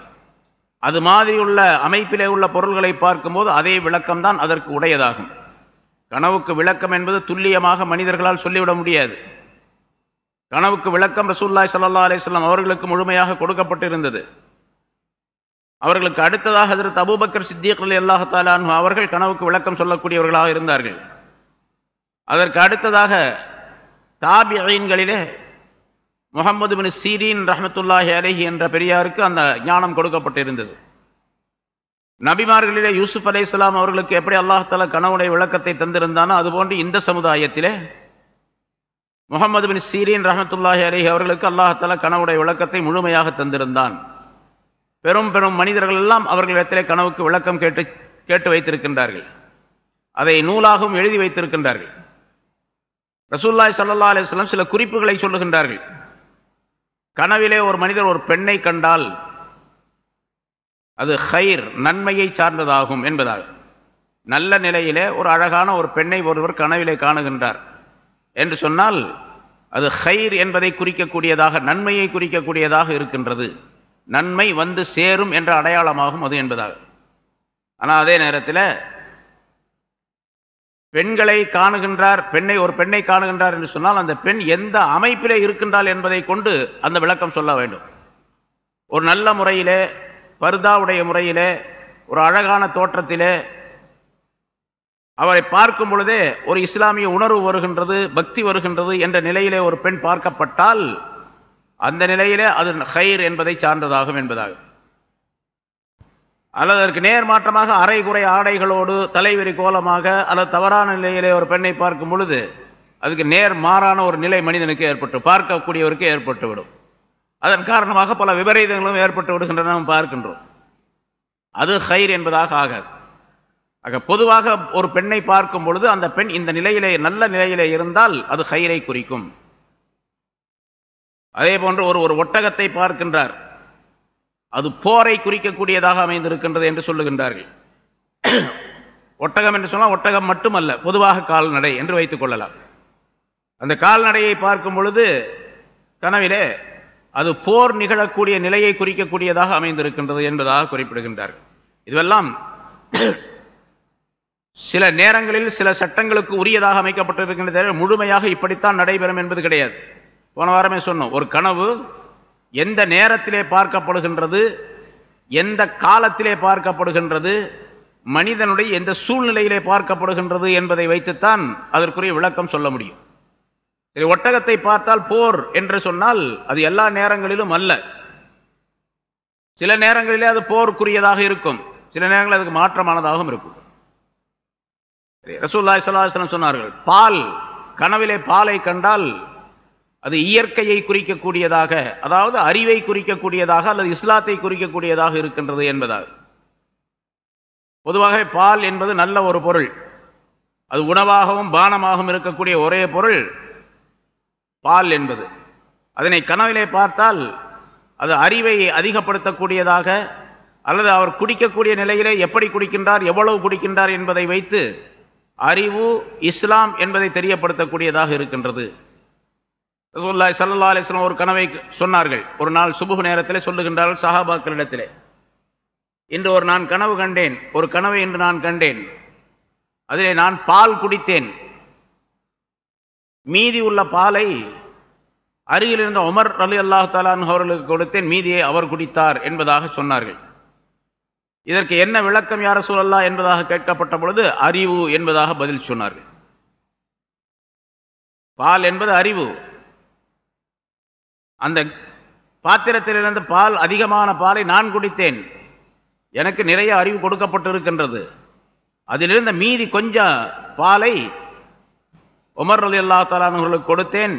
அது மாதிரி உள்ள அமைப்பிலே உள்ள பொருள்களை பார்க்கும்போது அதே விளக்கம்தான் அதற்கு உடையதாகும். கனவுக்கு விளக்கம் என்பது துல்லியமாக மனிதர்களால் சொல்லிவிட முடியாது. கனவுக்கு விளக்கம் ரசூல்லாய் சல்லா அலிஸ்லாம் அவர்களுக்கு முழுமையாக கொடுக்கப்பட்டிருந்தது. அவர்களுக்கு அடுத்ததாக ஹஜரத் அபூபக்கர் சித்திக் அலி அல்லாஹாலான் அவர்கள் கனவுக்கு விளக்கம் சொல்லக்கூடியவர்களாக இருந்தார்கள். அதற்கு அடுத்ததாக தாபியீன்களிலே முகமது பின் சீரீன் ரஹமத்துல்லாஹி அலஹி என்ற பெரியாருக்கு அந்த ஞானம் கொடுக்கப்பட்டிருந்தது. நபிமார்களிலே யூசுப் அலை இஸ்லாம் அவர்களுக்கு எப்படி அல்லாஹால கனவுடைய விளக்கத்தை தந்திருந்தானோ அதுபோன்று இந்த சமுதாயத்திலே முகமது பின் சீரீன் ரஹமத்துல்லாஹி அலஹி அவர்களுக்கு அல்லாஹால கனவுடைய விளக்கத்தை முழுமையாக தந்திருந்தான். பெரும் பெரும் மனிதர்கள் எல்லாம் அவர்களிடத்திலே கனவுக்கு விளக்கம் கேட்டு கேட்டு வைத்திருக்கின்றார்கள். அதை நூலாகவும் எழுதி வைத்திருக்கின்றார்கள். ரசூல்லாய் சல்லா அலிஸ்லாம் சில குறிப்புகளை சொல்லுகின்றார்கள். கனவிலே ஒரு மனிதர் ஒரு பெண்ணை கண்டால் அது ஹைர் நன்மையை சார்ந்ததாகும் என்பதாக நல்ல நிலையிலே ஒரு அழகான ஒரு பெண்ணை ஒருவர் கனவிலே காணுகின்றார். என்று சொன்னால் அது ஹைர் என்பதை குறிக்கக்கூடியதாக நன்மையை குறிக்கக்கூடியதாக இருக்கின்றது. நன்மை வந்து சேரும் என்ற அடையாளமாகும் அது என்பதாக ஆனால் அதே நேரத்தில் பெண்களை காணுகின்றார் பெண்ணை ஒரு பெண்ணை காணுகின்றார் என்று சொன்னால் அந்த பெண் எந்த அமைப்பிலே இருக்கின்றாள் என்பதை கொண்டு அந்த விளக்கம் சொல்ல வேண்டும். ஒரு நல்ல முறையிலே பர்தாவுடைய முறையிலே ஒரு அழகான தோற்றத்திலே அவரை பார்க்கும் பொழுதே ஒரு இஸ்லாமிய உணர்வு வருகின்றது பக்தி வருகின்றது என்ற நிலையிலே ஒரு பெண் பார்க்கப்பட்டால் அந்த நிலையிலே அது ஹைர் என்பதை சார்ந்ததாகும் என்பதாகும் அல்லது அதற்கு நேர் மாற்றமாக அரை குறை ஆடைகளோடு தலைவிரி கோலமாக அல்லது தவறான நிலையிலே ஒரு பெண்ணை பார்க்கும் பொழுது அதுக்கு நேர் மாறான ஒரு நிலை மனிதனுக்கு ஏற்பட்டு பார்க்கக்கூடியவருக்கு ஏற்பட்டுவிடும் அதன் காரணமாக பல விபரீதங்களும் ஏற்பட்டு விடுகின்றன நாம் பார்க்கின்றோம். அது ஹைர் என்பதாக ஆகாது. ஆக பொதுவாக ஒரு பெண்ணை பார்க்கும் பொழுது அந்த பெண் இந்த நிலையிலே நல்ல நிலையிலே இருந்தால் அது ஹைரை குறிக்கும். அதே போன்று ஒரு ஒரு ஒட்டகத்தை பார்க்கின்றார். அது போரை குறிக்கக்கூடியதாக அமைந்திருக்கின்றது என்று சொல்லுகின்றார்கள். ஒட்டகம் என்று சொன்னால் ஒட்டகம் மட்டுமல்ல பொதுவாக கால்நடை என்று வைத்துக் கொள்ளலாம். அந்த கால்நடையை பார்க்கும் பொழுது கனவிலே அது போர் நிகழக்கூடிய நிலையை குறிக்கக்கூடியதாக அமைந்திருக்கின்றது என்பதாக குறிப்பிடுகின்றார்கள். இதுவெல்லாம் சில நேரங்களில் சில சட்டங்களுக்கு உரியதாக அமைக்கப்பட்டிருக்கின்றது முழுமையாக இப்படித்தான் நடைபெறும் என்பது கிடையாது. போன வாரமே சொன்னோம் ஒரு கனவு எந்த நேரத்திலே பார்க்கப்படுகின்றது எந்த காலத்திலே பார்க்கப்படுகின்றது மனிதனுடைய எந்த சூழ்நிலையிலே பார்க்கப்படுகின்றது என்பதை வைத்துத்தான் அதற்குரிய விளக்கம் சொல்ல முடியும். சரி ஒட்டகத்தை பார்த்தால் போர் என்று சொன்னால் அது எல்லா நேரங்களிலும் அல்ல. சில நேரங்களிலே அது போருக்குரியதாக இருக்கும். சில நேரங்களில் அதுக்கு மாற்றமானதாகவும் இருக்கும். ரசூல்லாய் சல்லாஹம் சொன்னார்கள் பால் கனவிலே பாலை கண்டால் அது இயற்கையை குறிக்கக்கூடியதாக அதாவது அறிவை குறிக்கக்கூடியதாக அல்லது இஸ்லாத்தை குறிக்கக்கூடியதாக இருக்கின்றது என்பதாக பொதுவாக பால் என்பது நல்ல ஒரு பொருள். அது உணவாகவும் பானமாகவும் இருக்கக்கூடிய ஒரே பொருள் பால் என்பது. அதனை கனவிலே பார்த்தால் அது அறிவை அதிகப்படுத்தக்கூடியதாக அல்லது அவர் குடிக்கக்கூடிய நிலையிலே எப்படி குடிக்கின்றார் எவ்வளவு குடிக்கின்றார் என்பதை வைத்து அறிவு இஸ்லாம் என்பதை தெரியப்படுத்தக்கூடியதாக இருக்கின்றது. ரசூல்லாய் சல்லா அலிஸ்லாம் ஒரு கனவை சொன்னார்கள். ஒரு நாள் சுபுகு நேரத்தில் சொல்லுகின்றார்கள் சஹாபாக்களிடத்திலே. இன்று ஒரு நான் கனவு கண்டேன். ஒரு கனவை இன்று நான் கண்டேன். அதிலே நான் பால் குடித்தேன். மீதி உள்ள பாலை அருகில் இருந்த உமர் அலி அல்லாஹ் தாலான் அவர்களுக்கு கொடுத்தேன். மீதியை அவர் குடித்தார் என்பதாக சொன்னார்கள். இதற்கு என்ன விளக்கம் யார சூழல்லா என்பதாக கேட்கப்பட்ட பொழுது அறிவு என்பதாக பதில் சொன்னார்கள். பால் என்பது அறிவு. அந்த பாத்திரத்திலிருந்து பால் அதிகமான பாலை நான் குடித்தேன். எனக்கு நிறைய அறிவு கொடுக்கப்பட்டிருக்கின்றது. அதிலிருந்த மீதி கொஞ்சம் பாலை உமர் அலி அல்லா தாலானவர்களுக்கு கொடுத்தேன்.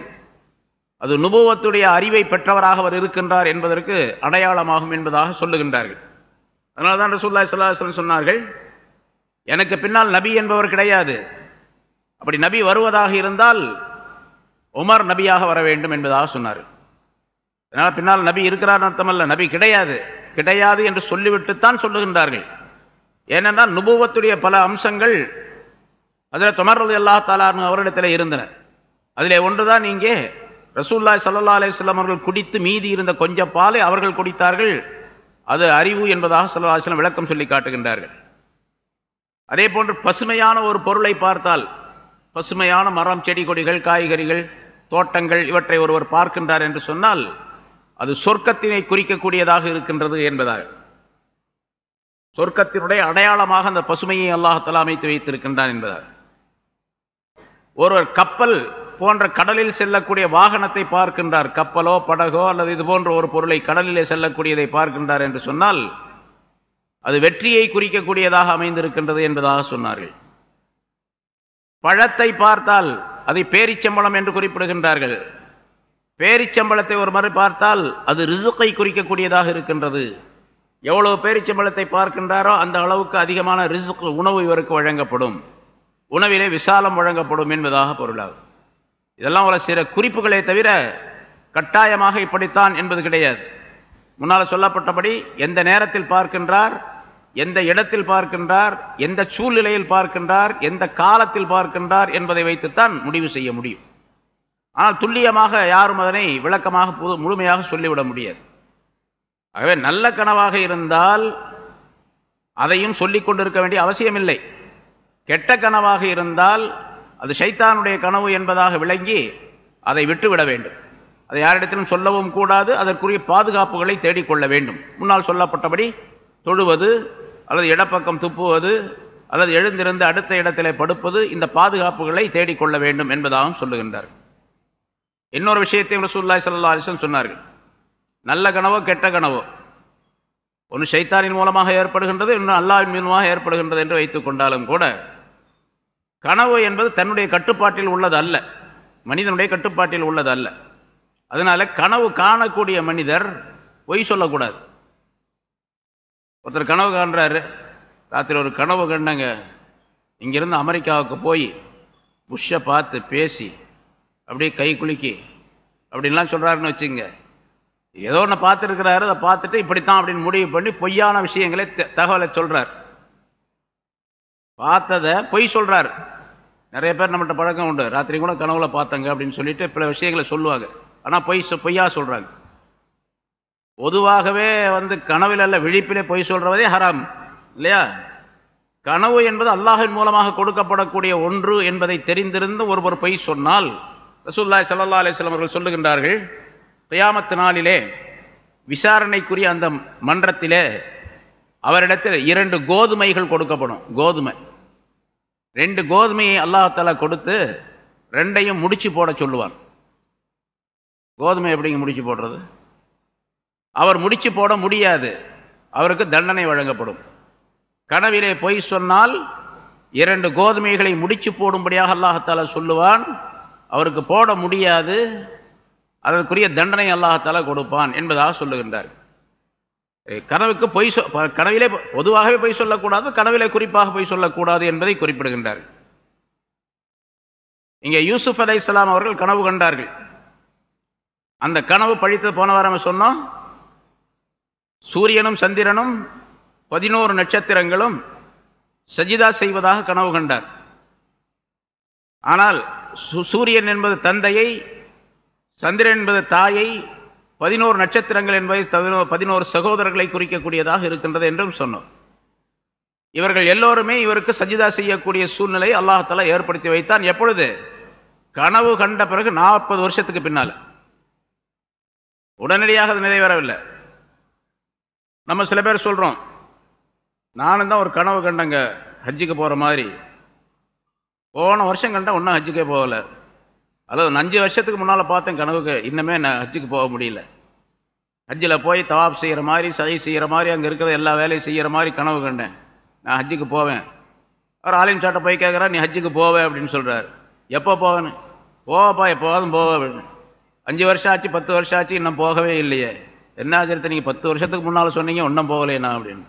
அது நுபுவத்துடைய அறிவை பெற்றவராக அவர் இருக்கின்றார் என்பதற்கு அடையாளமாகும் என்பதாக சொல்லுகின்றார்கள். அதனால தான் ரசூல்லா சல்லாஹன் சொன்னார்கள் எனக்கு பின்னால் நபி என்பவர் கிடையாது. அப்படி நபி வருவதாக இருந்தால் உமர் நபியாக வர வேண்டும் என்பதாக சொன்னார் அதனால் பின்னால் நபி இருக்கிறார் அர்த்தமல்ல நபி கிடையாது. கிடையாது என்று சொல்லிவிட்டுத்தான் சொல்லுகின்றார்கள். ஏனென்றால் நுபுவத்துடைய பல அம்சங்கள் அதில் தொமர்றது அல்லா தாலான் அவரிடத்தில் இருந்தன. அதிலே ஒன்றுதான் இங்கே ரசூல்லாய் சல்லா அலிஸ்லாம் அவர்கள் குடித்து மீதி இருந்த கொஞ்சம் பாலை அவர்கள் குடித்தார்கள். அது அறிவு என்பதாக சல்லாஹலம் விளக்கம் சொல்லி காட்டுகின்றார்கள். அதே போன்று பசுமையான ஒரு பொருளை பார்த்தால் பசுமையான மரம் செடி கொடிகள் காய்கறிகள் தோட்டங்கள் இவற்றை ஒருவர் பார்க்கின்றார் என்று சொன்னால் அது சொர்க்கத்தினை குறிக்கக்கூடியதாக இருக்கின்றது என்பதாக. சொர்க்கத்தினுடைய அடையாளமாக அந்த பசுமையை அல்லாஹலா அமைத்து வைத்திருக்கின்றான் என்பதாக. ஒருவர் கப்பல் போன்ற கடலில் செல்லக்கூடிய வாகனத்தை பார்க்கின்றார். கப்பலோ படகோ அல்லது இது போன்ற ஒரு பொருளை கடலிலே செல்லக்கூடியதை பார்க்கின்றார் என்று சொன்னால் அது வெற்றியை குறிக்கக்கூடியதாக அமைந்திருக்கின்றது என்பதாக சொன்னார்கள். பழத்தை பார்த்தால் அதை பேரிச்சம்பளம் என்று குறிப்பிடுகின்றார்கள். பேரிச்சம்பளத்தை ஒரு முறை பார்த்தால் அது ரிசுக்கை குறிக்கக்கூடியதாக இருக்கின்றது. எவ்வளவு பேரிச்சம்பளத்தை பார்க்கின்றாரோ அந்த அளவுக்கு அதிகமான ரிசுக்கு உணவு இவருக்கு வழங்கப்படும். உணவிலே விசாலம் வழங்கப்படும் என்பதாக பொருளாகும். இதெல்லாம் ஒரு சில குறிப்புகளே தவிர கட்டாயமாக இப்படித்தான் என்பது கிடையாது. முன்னால் சொல்லப்பட்டபடி எந்த நேரத்தில் பார்க்கின்றார் எந்த இடத்தில் பார்க்கின்றார் எந்த சூழ்நிலையில் பார்க்கின்றார் எந்த காலத்தில் பார்க்கின்றார் என்பதை வைத்துத்தான் முடிவு செய்ய முடியும். ஆனால் துல்லியமாக யாரும் அதனை விளக்கமாக முழுமையாக சொல்லிவிட முடியாது. ஆகவே நல்ல கனவாக இருந்தால் அதையும் சொல்லிக் கொண்டிருக்க வேண்டிய அவசியமில்லை. கெட்ட கனவாக இருந்தால் அது சைத்தானுடைய கனவு என்பதாக விளங்கி அதை விட்டுவிட வேண்டும். அதை யாரிடத்திலும் சொல்லவும் கூடாது அதற்குரிய பாதுகாப்புகளை தேடிக்கொள்ள வேண்டும். முன்னால் சொல்லப்பட்டபடி தொழுவது அல்லது இடப்பக்கம் துப்புவது அல்லது எழுந்திருந்து அடுத்த இடத்திலே படுப்பது இந்த பாதுகாப்புகளை தேடிக்கொள்ள வேண்டும் என்பதாகவும் சொல்லுகின்றார் இன்னொரு விஷயத்தையும் ரசூல்லாய் சல்லா அலிஸ்லம் சொன்னார்கள். நல்ல கனவோ கெட்ட கனவோ. ஒன்று சைத்தானின் மூலமாக ஏற்படுகின்றது இன்னும் அல்லாவின் மூலமாக ஏற்படுகின்றது என்று வைத்துக் கொண்டாலும் கூட கனவு என்பது தன்னுடைய கட்டுப்பாட்டில் உள்ளது அல்ல. மனிதனுடைய கட்டுப்பாட்டில் உள்ளது அல்ல. அதனால் கனவு காணக்கூடிய மனிதர் பொய் சொல்லக்கூடாது. ஒருத்தர் கனவு காண்றாரு ராத்திரி ஒரு கனவு கண்டங்க இங்கிருந்து அமெரிக்காவுக்கு போய் புஷ்ஷை பார்த்து பேசி அப்படியே கை குலுக்கி அப்படின்லாம் சொல்கிறாருன்னு வச்சுங்க. ஏதோ ஒன்று பார்த்துருக்கிறாரு அதை பார்த்துட்டு இப்படித்தான் அப்படின்னு முடிவு பண்ணி பொய்யான விஷயங்களை த- தகவலை சொல்கிறார் பார்த்ததை பொய் சொல்கிறார் நிறைய பேர் நம்மகிட்ட பழக்கம் உண்டு. ராத்திரி கூட கனவுல பார்த்தங்க அப்படின்னு சொல்லிட்டு பல விஷயங்களை சொல்லுவாங்க. ஆனால் பொய் சொ- பொய்யா சொல்கிறாங்க பொதுவாகவே வந்து கனவில் அல்ல விழிப்பிலே பொய் சொல்கிறதே ஹராம். இல்லையா? கனவு என்பது அல்லாஹின் மூலமாக கொடுக்கப்படக்கூடிய ஒன்று என்பதை தெரிந்திருந்து ஒருவர் பொய் சொன்னால் ரசூல்லாய் சல்லா அலிஸ்லாம் அவர்கள் சொல்லுகின்றார்கள் கியாமத்து நாளிலே விசாரணைக்குரிய அந்த மன்றத்திலே அவரிடத்தில் இரண்டு கோதுமைகள் கொடுக்கப்படும். கோதுமை. ரெண்டு கோதுமையை அல்லாஹால கொடுத்து ரெண்டையும் முடிச்சு போட சொல்லுவார். கோதுமை எப்படிங்க முடிச்சு போடுறது? அவர் முடிச்சு போட முடியாது. அவருக்கு தண்டனை வழங்கப்படும். கனவிலே பொய் சொன்னால் இரண்டு கோதுமைகளை முடிச்சு போடும்படியாக அல்லாஹத்தால சொல்லுவான். அவருக்கு போட முடியாது அதற்குரிய தண்டனை அல்லாஹால கொடுப்பான் என்பதாக சொல்லுகின்றார். கனவுக்கு பொய் சொ கனவிலே பொதுவாகவே பொய் சொல்லக்கூடாது கனவிலே குறிப்பாக பொய் சொல்லக்கூடாது என்பதை குறிப்பிடுகின்றார். இங்கே யூசுப் அலைஹிஸ்ஸலாம் அவர்கள் கனவு கண்டார்கள். அந்த கனவு பழித்து போன வாரம் சொன்னோம். சூரியனும் சந்திரனும் பதினோரு நட்சத்திரங்களும் சஜிதா செய்வதாக கனவு கண்டார். ஆனால் சு- சூரியன் என்பது தந்தையை சந்திரன் என்பது தாயை பதினோரு நட்சத்திரங்கள் என்பதை பதினோரு சகோதரர்களை குறிக்கக்கூடியதாக இருக்கின்றது என்றும் சொன்னோம். இவர்கள் எல்லோருமே இவருக்கு சஜிதா செய்யக்கூடிய சூழ்நிலை அல்லாஹால ஏற்படுத்தி வைத்தான். எப்பொழுது? கனவு கண்ட பிறகு நாற்பது வருஷத்துக்கு பின்னால். உடனடியாக அது நிறைவேறவில்லை. நம்ம சில பேர் சொல்கிறோம் நானும் தான் ஒரு கனவு கண்டங்க ஹஜ்ஜுக்கு போகிற மாதிரி. போன வருஷம் கண்டா ஒன்றும் ஹஜ்ஜுக்கே போகல. அதாவது ஒரு அஞ்சு வருஷத்துக்கு முன்னால் பார்த்தேன் கனவுக்கு இன்னுமே நான் ஹஜ்ஜுக்கு போக முடியல. ஹஜ்ஜில் போய் தவாப் செய்கிற மாதிரி சதி செய்கிற மாதிரி அங்கே இருக்கிற எல்லா வேலையும் செய்கிற மாதிரி கனவு கண்டேன். நான் ஹஜ்ஜுக்கு போவேன். அவர் ஆலிம் சாட்டை போய் கேட்குறா நீ ஹஜ்ஜுக்கு போவேன் அப்படின்னு சொல்கிறார் எப்போ போவேன்னு? போவப்பா எப்போவாதும் போவ அப்படின்னு. அஞ்சு வருஷம் ஆச்சு பத்து வருஷம் ஆச்சு இன்னும் போகவே இல்லையே. என்ன ஆச்சரியத்தை நீங்கள் பத்து வருஷத்துக்கு முன்னால் சொன்னீங்க ஒன்றும் போகலையே அப்படின்னு.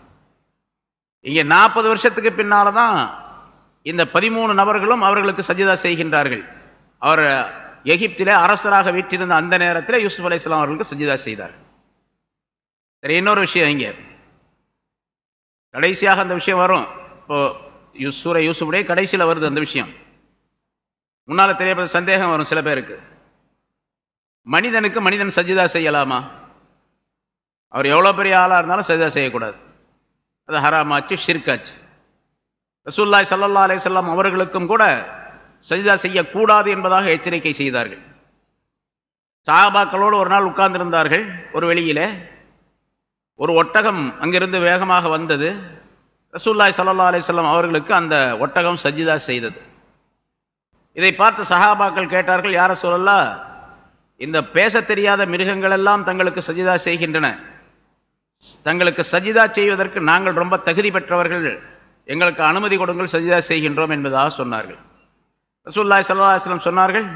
இங்கே நாற்பது வருஷத்துக்கு பின்னால் தான் இந்த பதிமூணு நபர்களும் அவர்களுக்கு சஜிதா செய்கின்றார்கள். அவர் எகிப்திலே அரசராக வீட்டிருந்த அந்த நேரத்தில் யூசுப் அலைஹிஸ்ஸலாம் அவர்களுக்கு சஜிதா செய்தார். சரி இன்னொரு விஷயம் இங்கே. கடைசியாக அந்த விஷயம் வரும். இப்போ யூ- யூசுஃபுடைய கடைசியில் வருது அந்த விஷயம். முன்னால் தெரியப்பட்ட சந்தேகம் வரும் சில பேருக்கு. மனிதனுக்கு மனிதன் சஜிதா செய்யலாமா? அவர் எவ்வளோ பெரிய ஆளாக இருந்தாலும் சஜிதா செய்யக்கூடாது. அது ஹராமாச்சு ஷிர்காச்சு. ரசூல்லாய் சல்லா அலைஹி வஸல்லம் அவர்களுக்கும் கூட சஜிதா செய்யக்கூடாது என்பதாக எச்சரிக்கை செய்தார்கள். சஹாபாக்களோடு ஒரு நாள் உட்கார்ந்திருந்தார்கள் ஒரு வெளியிலே. ஒரு ஒட்டகம் அங்கிருந்து வேகமாக வந்தது. ரசூல்லாய் சல்லா அலிசல்லாம் அவர்களுக்கு அந்த ஒட்டகம் சஜிதா செய்தது. இதை பார்த்து சஹாபாக்கள் கேட்டார்கள் யார சொல்லலாம் இந்த பேச தெரியாத மிருகங்கள் எல்லாம் தங்களுக்கு சஜிதா செய்கின்றன. தங்களுக்கு சஜிதா செய்வதற்கு நாங்கள் ரொம்ப தகுதி பெற்றவர்கள். எங்களுக்கு அனுமதி கொடுங்கள் சஜிதா செய்கின்றோம் என்பதாக சொன்னார்கள். ரசூல்லாய் ஸல்லல்லாஹு சொன்னார்கள்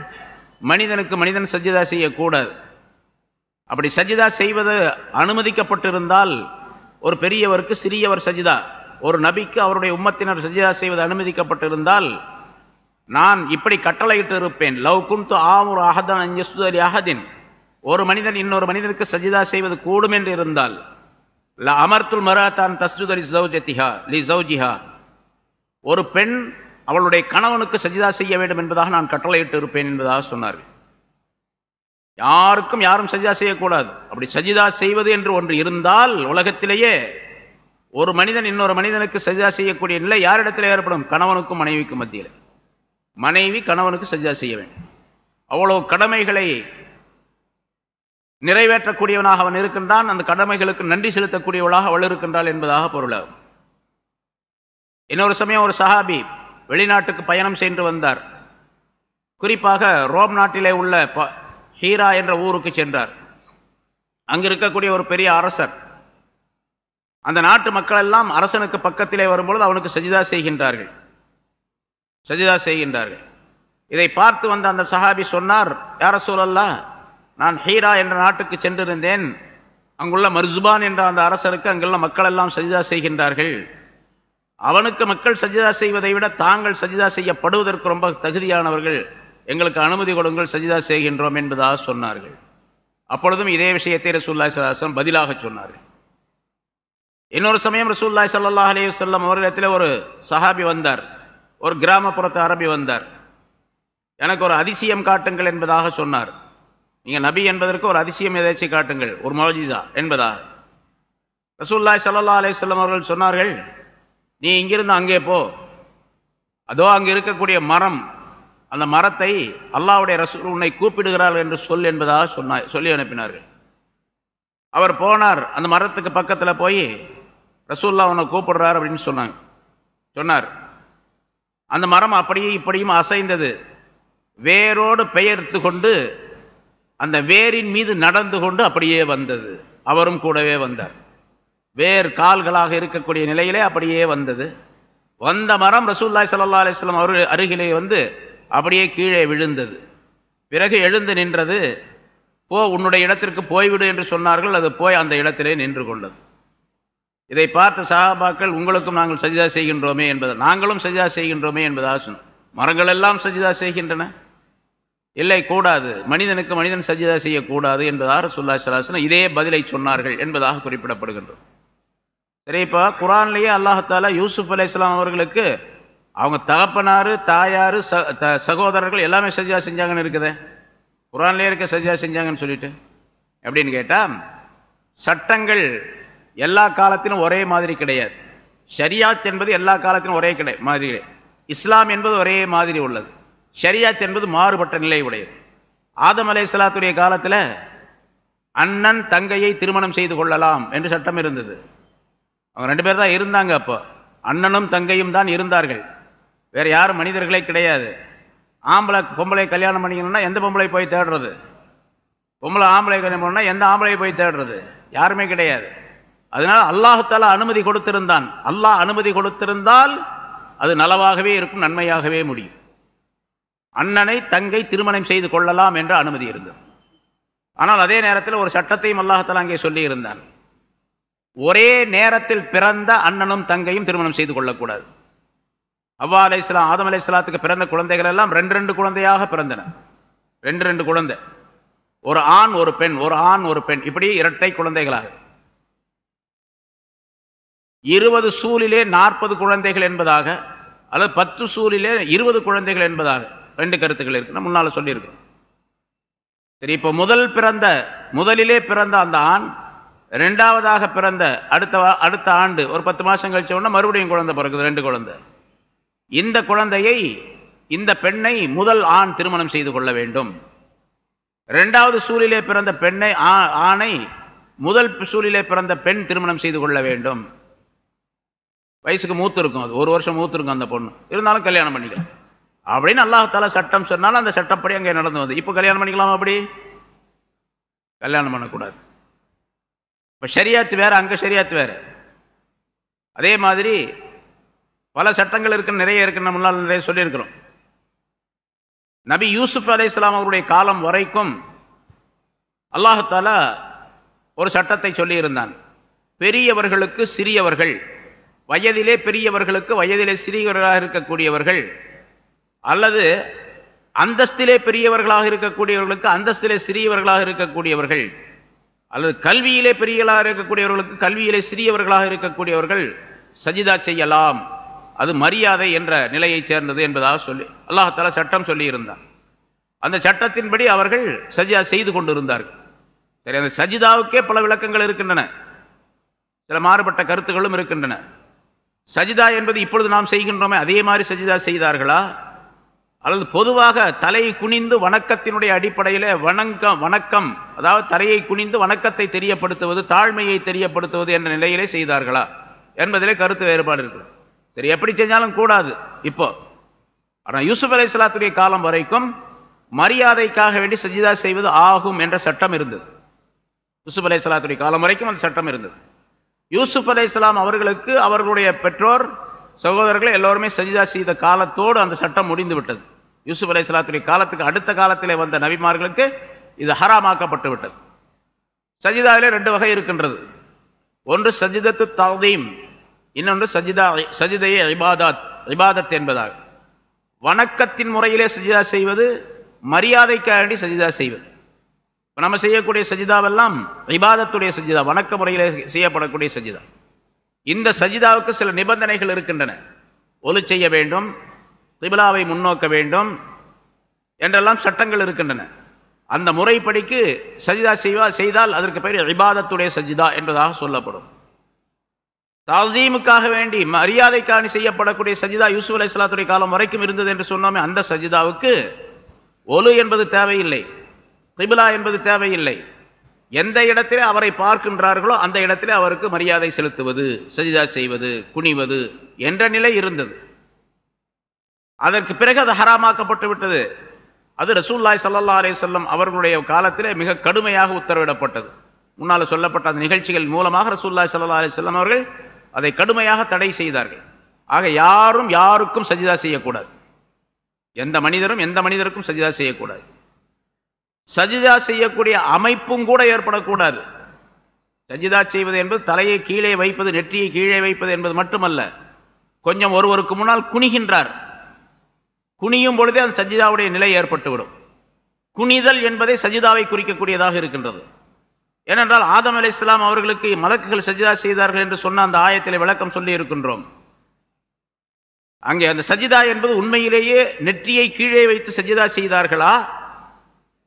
மனிதனுக்கு மனிதன் சஜிதா செய்யக்கூடாது. அப்படி சஜிதா செய்வது அனுமதிக்கப்பட்டிருந்தால் ஒரு பெரியவருக்கு சிறியவர் சஜிதா ஒரு நபிக்கு அவருடைய உம்மத்தினர் சஜிதா செய்வது அனுமதிக்கப்பட்டிருந்தால் நான் இப்படி கட்டளையிட்டு இருப்பேன். லவ் குந்து ஆமுர் அஹதன் அஞ்சஸ்துதலி அஹதின். ஒரு மனிதன் இன்னொரு மனிதனுக்கு சஜிதா செய்வது கூடும் என்று இருந்தால் ல அமர்த்துல் மராத்தான் தஸ்துதரி ஜௌஜத்திஹா லி ஜவுஜிஹா ஒரு பெண் அவளுடைய கணவனுக்கு சஜிதா செய்ய வேண்டும் என்பதாக நான் கட்டளையிட்டு இருப்பேன் என்பதாக சொன்னார்கள். யாருக்கும் யாரும் சஜிதா செய்யக்கூடாது. அப்படி சஜிதா செய்வது என்று ஒன்று இருந்தால் உலகத்திலேயே ஒரு மனிதன் இன்னொரு மனிதனுக்கு சஜிதா செய்யக்கூடிய நிலை யாரிடத்தில் ஏற்படும்? கணவனுக்கும் மனைவிக்கும் மத்தியில். மனைவி கணவனுக்கு சஜிதா செய்ய வேண்டும். அவ்வளவு கடமைகளை நிறைவேற்றக்கூடியவனாக அவன் இருக்கின்றான். அந்த கடமைகளுக்கு நன்றி செலுத்தக்கூடியவளாக அவள் இருக்கின்றாள் என்பதாக பொருளாகும். இன்னொரு சமயம் ஒரு சஹாபி வெளிநாட்டுக்கு பயணம் சென்று வந்தார். குறிப்பாக ரோம் நாட்டிலே உள்ள ப- ஹீரா என்ற ஊருக்கு சென்றார். அங்கு இருக்கக்கூடிய ஒரு பெரிய அரசர். அந்த நாட்டு மக்கள் எல்லாம் அரசனுக்கு பக்கத்திலே வரும்பொழுது அவனுக்கு சஜிதா செய்கின்றார்கள். சஜிதா செய்கின்றார்கள். இதை பார்த்து வந்த அந்த சஹாபி சொன்னார் யார சூழல்லா நான் ஹீரா என்ற நாட்டுக்கு சென்றிருந்தேன். அங்குள்ள மர்சுபான் என்ற அந்த அரசருக்கு அங்குள்ள மக்கள் எல்லாம் சஜிதா செய்கின்றார்கள். அவனுக்கு மக்கள் சஜிதா செய்வதை விட தாங்கள் சஜிதா செய்யப்படுவதற்கு ரொம்ப தகுதியானவர்கள் எங்களுக்கு அனுமதி கொடுங்கள் சஜிதா செய்கின்றோம் என்பதாக சொன்னார்கள். அப்பொழுதும் இதே விஷயத்தை ரசூல்லாய் சலாசம் பதிலாக சொன்னார்கள் இன்னொரு சமயம் ரசூல்லாய் ஸல்லல்லாஹு அலி வல்லம் அவர்களிடத்தில் ஒரு சஹாபி வந்தார் ஒரு கிராமப்புறத்து அரபி வந்தார். எனக்கு ஒரு அதிசயம் காட்டுங்கள் என்பதாக சொன்னார். நீங்க நபி என்பதற்கு ஒரு அதிசயம் எதாச்சும் காட்டுங்கள் ஒரு மௌஜிதா என்பதாக. ரசூல்லாய் சல்லா அலி வஸல்லம் அவர்கள் சொன்னார்கள் நீ இங்கிருந்து அங்கே போ. அதோ அங்கே இருக்கக்கூடிய மரம் அந்த மரத்தை அல்லாவுடைய ரசூல் உன்னை கூப்பிடுகிறார்கள் என்று சொல் என்பதாக சொன்னார் சொல்லி அனுப்பினார்கள். அவர் போனார் அந்த மரத்துக்கு பக்கத்தில் போய் ரசூல்லா உன்னை கூப்பிடுறார் அப்படின்னு சொன்னாங்க. சொன்னார். அந்த மரம் அப்படியே இப்படியும் அசைந்தது. வேரோடு பெயர்த்து கொண்டு அந்த வேரின் மீது நடந்து கொண்டு அப்படியே வந்தது. அவரும் கூடவே வந்தார். வேர் கால்களாக இருக்கக்கூடிய நிலையிலே அப்படியே வந்தது. வந்த மரம் ரசூல்லாய் சல்லா அலிஸ்லாம் வஸல்லம் அருகிலே வந்து அப்படியே கீழே விழுந்தது. பிறகு எழுந்து நின்றது போ உன்னுடைய இடத்திற்கு போய்விடு என்று சொன்னார்கள். அது போய் அந்த இடத்திலே நின்று கொண்டது. இதை பார்த்த சஹாபாக்கள் உங்களுக்கும் நாங்கள் சஜிதா செய்கின்றோமே என்பது நாங்களும் சஜிதா செய்கின்றோமே என்பதாக சொன்னோம் மரங்கள் எல்லாம் சஜிதா செய்கின்றன? இல்லை கூடாது. மனிதனுக்கு மனிதன் சஜிதா செய்யக்கூடாது என்பதாக சொல்லா சலாசனம் இதே பதிலை சொன்னார்கள் என்பதாக குறிப்பிடப்படுகின்றோம் சரி இப்போ குரான்லேயே அல்லாஹால யூசுப் அலைஹிஸ்ஸலாம் அவர்களுக்கு அவங்க தகப்பனாரு தாயாரு ச த- சகோதரர்கள் எல்லாமே சஜா செஞ்சாங்கன்னு இருக்குதே. குரான்லேயே இருக்க சஜா செஞ்சாங்கன்னு சொல்லிட்டு. எப்படின்னு கேட்டால் சட்டங்கள் எல்லா காலத்திலும் ஒரே மாதிரி கிடையாது. ஷரியாத் என்பது எல்லா காலத்திலும் ஒரே கிடை மாதிரி கிடையாது. இஸ்லாம் என்பது ஒரே மாதிரி உள்ளது. ஷரியாத் என்பது மாறுபட்ட நிலை உடையது. ஆதம் அலைஹிஸ்ஸலாத்துடைய காலத்தில் அண்ணன் தங்கையை திருமணம் செய்து கொள்ளலாம் என்று சட்டம் இருந்தது. அவங்க ரெண்டு பேர் தான் இருந்தாங்க அப்போ. அண்ணனும் தங்கையும் தான் இருந்தார்கள். வேறு யாரும் மனிதர்களே கிடையாது. ஆம்பளை பொம்பளை கல்யாணம் பண்ணிக்கணும்னா எந்த பொம்பளை போய் தேடுறது? பொம்பளை ஆம்பளை கல்யாணம் பண்ணா எந்த ஆம்பளை போய் தேடுறது? யாருமே கிடையாது. அதனால் அல்லாஹத்தால அனுமதி கொடுத்திருந்தான். அல்லாஹ் அனுமதி கொடுத்திருந்தால் அது நலவாகவே இருக்கும் நன்மையாகவே முடியும். அண்ணனை தங்கை திருமணம் செய்து கொள்ளலாம் என்ற அனுமதி இருந்தது. ஆனால் அதே நேரத்தில் ஒரு சட்டத்தையும் அல்லாஹத்தால் அங்கே சொல்லியிருந்தான். ஒரே நேரத்தில் பிறந்த அண்ணனும் தங்கையும் திருமணம் செய்து கொள்ளக்கூடாது. அவ்வா அலை இஸ்லாம் ஆதம் அலை இஸ்லாத்துக்கு பிறந்த குழந்தைகள் எல்லாம் ரெண்டு ரெண்டு குழந்தையாக பிறந்தன. ரெண்டு ரெண்டு குழந்தை. ஒரு ஆண் ஒரு பெண் ஒரு ஆண் ஒரு பெண். இப்படி இரட்டை குழந்தைகளாக. இருபது சூலிலே நாற்பது குழந்தைகள் என்பதாக அல்லது பத்து சூலிலே இருபது குழந்தைகள் என்பதாக ரெண்டு கருத்துக்கள் இருக்கு. முன்னால் முன்னால சொல்லியிருக்கோம் சரி இப்போ முதல் பிறந்த முதலிலே பிறந்த அந்த ஆண் ரெண்டாவதாக பிறந்த அடுத்த அடுத்த ஆண்டு ஒரு பத்து மாதம் கழிச்ச உடனே மறுபடியும் குழந்தை பிறகுது ரெண்டு குழந்தை. இந்த குழந்தையை இந்த பெண்ணை முதல் ஆண் திருமணம் செய்து கொள்ள வேண்டும். ரெண்டாவது சூழிலே பிறந்த பெண்ணை ஆ- ஆணை முதல் சூழிலே பிறந்த பெண் திருமணம் செய்து கொள்ள வேண்டும். வயசுக்கு மூத்து இருக்கும் அது ஒரு வருஷம் மூத்து இருக்கும் அந்த பொண்ணு. இருந்தாலும் கல்யாணம் பண்ணிக்கலாம் அப்படின்னு அல்லாஹால சட்டம் சொன்னாலும் அந்த சட்டப்படி அங்கே நடந்து வந்து இப்போ கல்யாணம் பண்ணிக்கலாமா அப்படி? கல்யாணம் பண்ணக்கூடாது. இப்போ ஷரியாத்து வேற அங்கே ஷரியாத்து வேற. அதே மாதிரி பல சட்டங்கள் இருக்கு நிறைய இருக்கு நம்ம முன்னால் நிறைய சொல்லியிருக்கிறோம். நபி யூசுப் அலைஹிஸ்ஸலாம் அவருடைய காலம் வரைக்கும் அல்லாஹால ஒரு சட்டத்தை சொல்லியிருந்தான். பெரியவர்களுக்கு சிறியவர்கள் வயதிலே பெரியவர்களுக்கு வயதிலே சிறியவர்களாக இருக்கக்கூடியவர்கள் அல்லது அந்தஸ்திலே பெரியவர்களாக இருக்கக்கூடியவர்களுக்கு அந்தஸ்திலே சிறியவர்களாக இருக்கக்கூடியவர்கள் அல்லது கல்வியிலே பெரியவர்களாக இருக்கக்கூடியவர்களுக்கு கல்வியிலே சிறியவர்களாக இருக்கக்கூடியவர்கள் சஜிதா செய்யலாம். அது மரியாதை என்ற நிலையைச் சேர்ந்தது என்பதாக சொல்லி அல்லாஹால சட்டம் சொல்லியிருந்தார் அந்த சட்டத்தின்படி அவர்கள் சஜிதா செய்து கொண்டிருந்தார்கள். சரி அந்த சஜிதாவுக்கே பல விளக்கங்கள் இருக்கின்றன. சில மாறுபட்ட கருத்துகளும் இருக்கின்றன. சஜிதா என்பது இப்பொழுது நாம் செய்கின்றோமே அதே மாதிரி சஜிதா செய்தார்களா? அல்லது பொதுவாக தலை குனிந்து வணக்கத்தினுடைய அடிப்படையில் வணக்கம் வணக்கம் அதாவது தலையை குனிந்து வணக்கத்தை தெரியப்படுத்துவது தாழ்மையை தெரியப்படுத்துவது என்ற நிலையிலே செய்தார்களா என்பதிலே கருத்து வேறுபாடு இருக்கு சரி எப்படி செஞ்சாலும் கூடாது. இப்போ ஆனால் யூசுப் அலை சலாத்துடைய காலம் வரைக்கும் மரியாதைக்காக வேண்டி சஜிதா செய்வது ஆகும் என்ற சட்டம் இருந்தது. யூசுப் அலை சலாத்துடைய காலம் வரைக்கும் அந்த சட்டம் இருந்தது. யூசுப் அலை அவர்களுக்கு அவர்களுடைய பெற்றோர் சகோதரர்கள் எல்லோருமே சஜிதா செய்த காலத்தோடு அந்த சட்டம் முடிந்து விட்டது. யூசுப் அலை சலாத்துடைய காலத்துக்கு அடுத்த காலத்திலே வந்த நபிமார்களுக்கு இது ஹராமாக்கப்பட்டு விட்டது. சஜிதாவிலே ரெண்டு வகை இருக்கின்றது. ஒன்று சஜிதத்து தவதீம் இன்னொன்று சஜிதா சஜிதையே இபாதத் இபாதத் என்பதாக. வணக்கத்தின் முறையிலே சஜிதா செய்வது மரியாதைக்காக சஜிதா செய்வது. நம்ம செய்யக்கூடிய சஜிதாவெல்லாம் இபாதத்துடைய சஜிதா வணக்க முறையிலே செய்யப்படக்கூடிய சஜிதா. இந்த சஜிதாவுக்கு சில நிபந்தனைகள் இருக்கின்றன. ஒலு செய்ய வேண்டும் திபிலாவை முன்னோக்க வேண்டும் என்றெல்லாம் சட்டங்கள் இருக்கின்றன. அந்த முறைப்படிக்கு சஜிதா செய்வா செய்தால் அதற்கு பெயர் இபாதத்துடைய சஜிதா என்பதாக சொல்லப்படும். தாசீமுக்காக வேண்டி மரியாதைக்காணி செய்யப்படக்கூடிய சஜிதா யூசுப் அலி இஸ்லாத்துடைய காலம் வரைக்கும் இருந்தது என்று சொன்னோமே அந்த சஜிதாவுக்கு ஒலு என்பது தேவையில்லை திபிலா என்பது தேவையில்லை. எந்த இடத்திலே அவரை பார்க்கின்றார்களோ அந்த இடத்திலே அவருக்கு மரியாதை செலுத்துவது சஜிதா செய்வது குனிவது என்ற நிலை இருந்தது. அதற்கு பிறகு அது ஹராமாக்கப்பட்டு விட்டது. அது ரசூல்லாய் சல்லா அலே சொல்லம் அவர்களுடைய காலத்திலே மிக கடுமையாக உத்தரவிடப்பட்டது. முன்னால் சொல்லப்பட்ட அந்த நிகழ்ச்சிகள் மூலமாக ரசூல்லாய் சல்லா அலே சொல்லம் அவர்கள் அதை கடுமையாக தடை செய்தார்கள். ஆக யாரும் யாருக்கும் சஜிதா செய்யக்கூடாது. எந்த மனிதரும் எந்த மனிதருக்கும் சஜிதா செய்யக்கூடாது. சஜிதா செய்யக்கூடிய அமைப்பும் கூட ஏற்படக்கூடாது. சஜிதா செய்வது என்பது தலையை கீழே வைப்பது நெற்றியை கீழே வைப்பது என்பது மட்டுமல்ல. கொஞ்சம் ஒருவருக்கு முன்னால் குனிகின்றார். குனியும் பொழுதே அந்த சஜிதாவுடைய நிலை ஏற்பட்டுவிடும். குனிதல் என்பதை சஜிதாவை குறிக்கக்கூடியதாக இருக்கின்றது. ஏனென்றால் ஆதம் அலி இஸ்லாம் அவர்களுக்கு மலக்குகள் சஜிதா செய்தார்கள் என்று சொன்ன அந்த ஆயத்தில் விளக்கம் சொல்லி இருக்கின்றோம். அங்கே அந்த சஜிதா என்பது உண்மையிலேயே நெற்றியை கீழே வைத்து சஜிதா செய்தார்களா?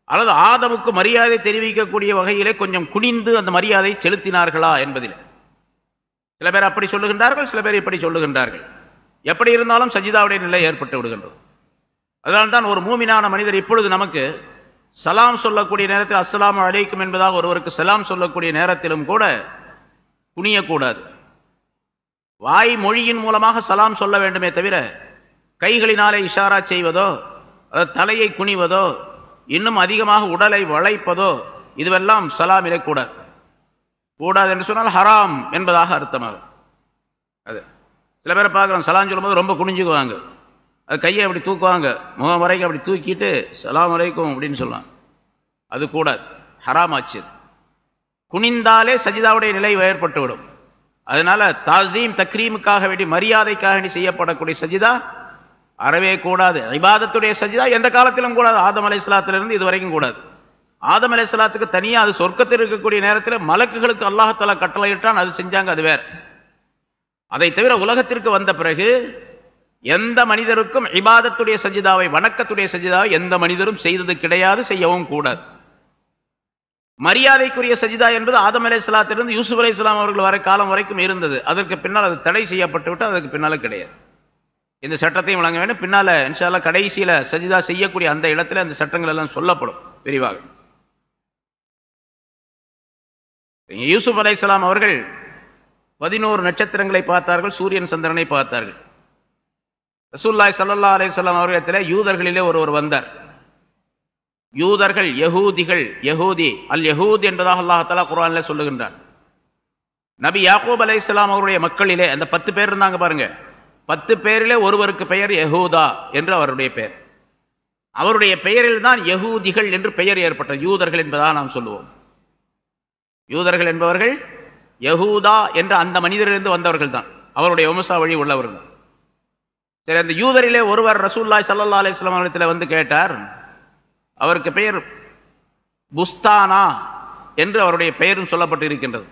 அல்லது ஆதமுக்கு மரியாதை தெரிவிக்கக்கூடிய வகையிலே கொஞ்சம் குனிந்து அந்த மரியாதை செலுத்தினார்களா என்பதில். சில பேர் அப்படி சொல்லுகின்றார்கள் சில பேர் இப்படி சொல்லுகின்றார்கள். எப்படி இருந்தாலும் சஜிதாவுடைய நிலை ஏற்பட்டு விடுகின்றது. அதனால்தான் ஒரு மூமினான மனிதர் இப்பொழுது நமக்கு சலாம் சொல்லக்கூடிய நேரத்தில் அஸ்லாம் அழைக்கும் என்பதாக ஒருவருக்கு சலாம் சொல்லக்கூடிய நேரத்திலும் கூட குனியக்கூடாது. வாய் மொழியின் மூலமாக சலாம் சொல்ல வேண்டுமே தவிர கைகளினாலே இஷாரா செய்வதோ அதாவது தலையை குனிவதோ இன்னும் அதிகமாக உடலை வளைப்பதோ இதுவெல்லாம் சலாமிலே கூடாது கூடாது என்று சொன்னால் ஹராம் என்பதாக அர்த்தமாகும் அது. சில பேரை பார்க்குறோம் சலாம் சொல்லும்போது ரொம்ப குனிஞ்சுக்குவாங்க. அது கையை அப்படி தூக்குவாங்க. முகம் வரைக்கும் அப்படி தூக்கிட்டு சலாம் வரைக்கும் அப்படின்னு சொல்லலாம் அது கூடாது. ஹராம் ஆச்சு குனிந்தாலே சஜிதாவுடைய நிலை ஏற்பட்டுவிடும். அதனால் தாசீம் தக்ரீமுக்காக வேண்டி மரியாதைக்காக வேண்டி செய்யப்படக்கூடிய சஜிதா அறவே கூடாது. இபாதத்துடைய சஜிதா எந்த காலத்திலும் கூடாது. ஆதம் அலை இருந்து இது வரைக்கும் கூடாது. ஆதம் அலை தனியாக அது சொர்க்கத்தில் இருக்கக்கூடிய நேரத்தில் மலக்குகளுக்கு அல்லாஹாலா கட்டளையிட்டான் அது செஞ்சாங்க அது வேற. அதை தவிர உலகத்திற்கு வந்த பிறகு எந்த மனிதருக்கும் இபாதத்துடைய சஜிதாவை வணக்கத்துடைய சஜிதாவை எந்த மனிதரும் செய்தது கிடையாது செய்யவும் கூடாது. மரியாதைக்குரிய சஜிதா என்பது ஆதம் அலை சலாத்திலிருந்து யூசுப் அலி இஸ்லாம் அவர்கள் வரை காலம் வரைக்கும் இருந்தது. அதற்கு பின்னால் அது தடை செய்யப்பட்டு விட்டு அதுக்கு பின்னால் கிடையாது. இந்த சட்டத்தையும் வழங்க வேண்டும். பின்னால இன்ஷால்லா கடைசியில சஜிதா செய்யக்கூடிய அந்த இடத்துல அந்த சட்டங்கள் எல்லாம் சொல்லப்படும். விரிவாக. யூசுப் அலை அவர்கள் பதினோரு நட்சத்திரங்களை பார்த்தார்கள் சூரியன் சந்திரனை பார்த்தார்கள். ரசூல்லாய் சல்லா அலையம் அவர்களிடத்தில் யூதர்களிலே ஒருவர் வந்தார். யூதர்கள் யகூதிகள் யகூதி அல் யகூத் என்பதாக அல்லாஹாலா குரான்ல சொல்லுகின்றார். நபி யாக்கூப் அலை அவருடைய மக்களிலே அந்த பத்து பேர் இருந்தாங்க பாருங்க. பத்து பேரிலே ஒருவருக்கு பெயர் யகூதா என்று அவருடைய பெயர். அவருடைய பெயரில் தான் யகூதிகள் என்று பெயர் ஏற்பட்ட யூதர்கள் என்பதாக நாம் சொல்லுவோம். யூதர்கள் என்பவர்கள் யகூதா என்ற அந்த மனிதரிலிருந்து வந்தவர்கள் தான் அவருடைய வம்சாவழி உள்ளவர்கள். சரி அந்த யூதரிலே ஒருவர் ரசூல்லாய் சல்லா அலிஸ்லாம் அவரிடத்தில் வந்து கேட்டார் அவருக்கு பெயர் புஸ்தானா என்று அவருடைய பெயரும் சொல்லப்பட்டு இருக்கின்றது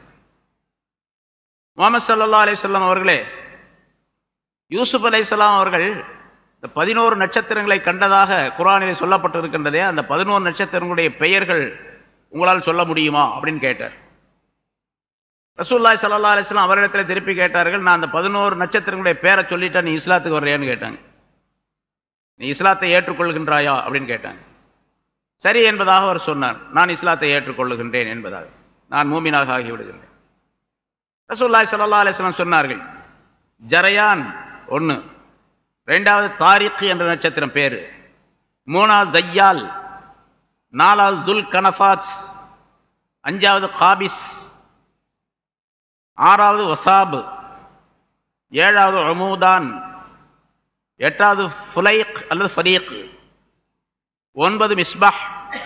முகமது சல்லா அலிஸ்லாம் அவர்களே யூசுப் அலைசலாம் அவர்கள் இந்த பதினோரு நட்சத்திரங்களை கண்டதாக குரானிலே சொல்லப்பட்டிருக்கின்றதே அந்த பதினோரு நட்சத்திரங்களுடைய பெயர்கள் உங்களால் சொல்ல முடியுமா அப்படின்னு கேட்டார். ரசூல்லாய் சல்லா அலிஸ்லாம் அவரிடத்தில் திருப்பி கேட்டார்கள் நான் அந்த பதினோரு நட்சத்திரங்களுடைய பேரை சொல்லிட்டா நீ இஸ்லாத்துக்கு வர்றியான்னு கேட்டாங்க. நீ இஸ்லாத்தை ஏற்றுக்கொள்கின்றாயா? அப்படின்னு கேட்டாங்க. சரி என்பதாக அவர் சொன்னார். நான் இஸ்லாத்தை ஏற்றுக்கொள்ளுகின்றேன் என்பதாக நான் மூமினாக ஆகிவிடுகின்றேன். ரசூல்லாய் சல்லா அலிஸ்லாம் சொன்னார்கள் ஜரையான் ஒன்று ரெண்டாவது தாரிக் என்ற நட்சத்திரம் பேர். மூணாவது ஜய்யால் நாலாவது துல் கனஃபாத் அஞ்சாவது காபிஸ். ஆறாவது வசாபு. ஏழாவது அமுதான் எட்டாவது ஃபுலைக் அல்லது ஃபரீக். ஒன்பது மிஸ்பாஹ்.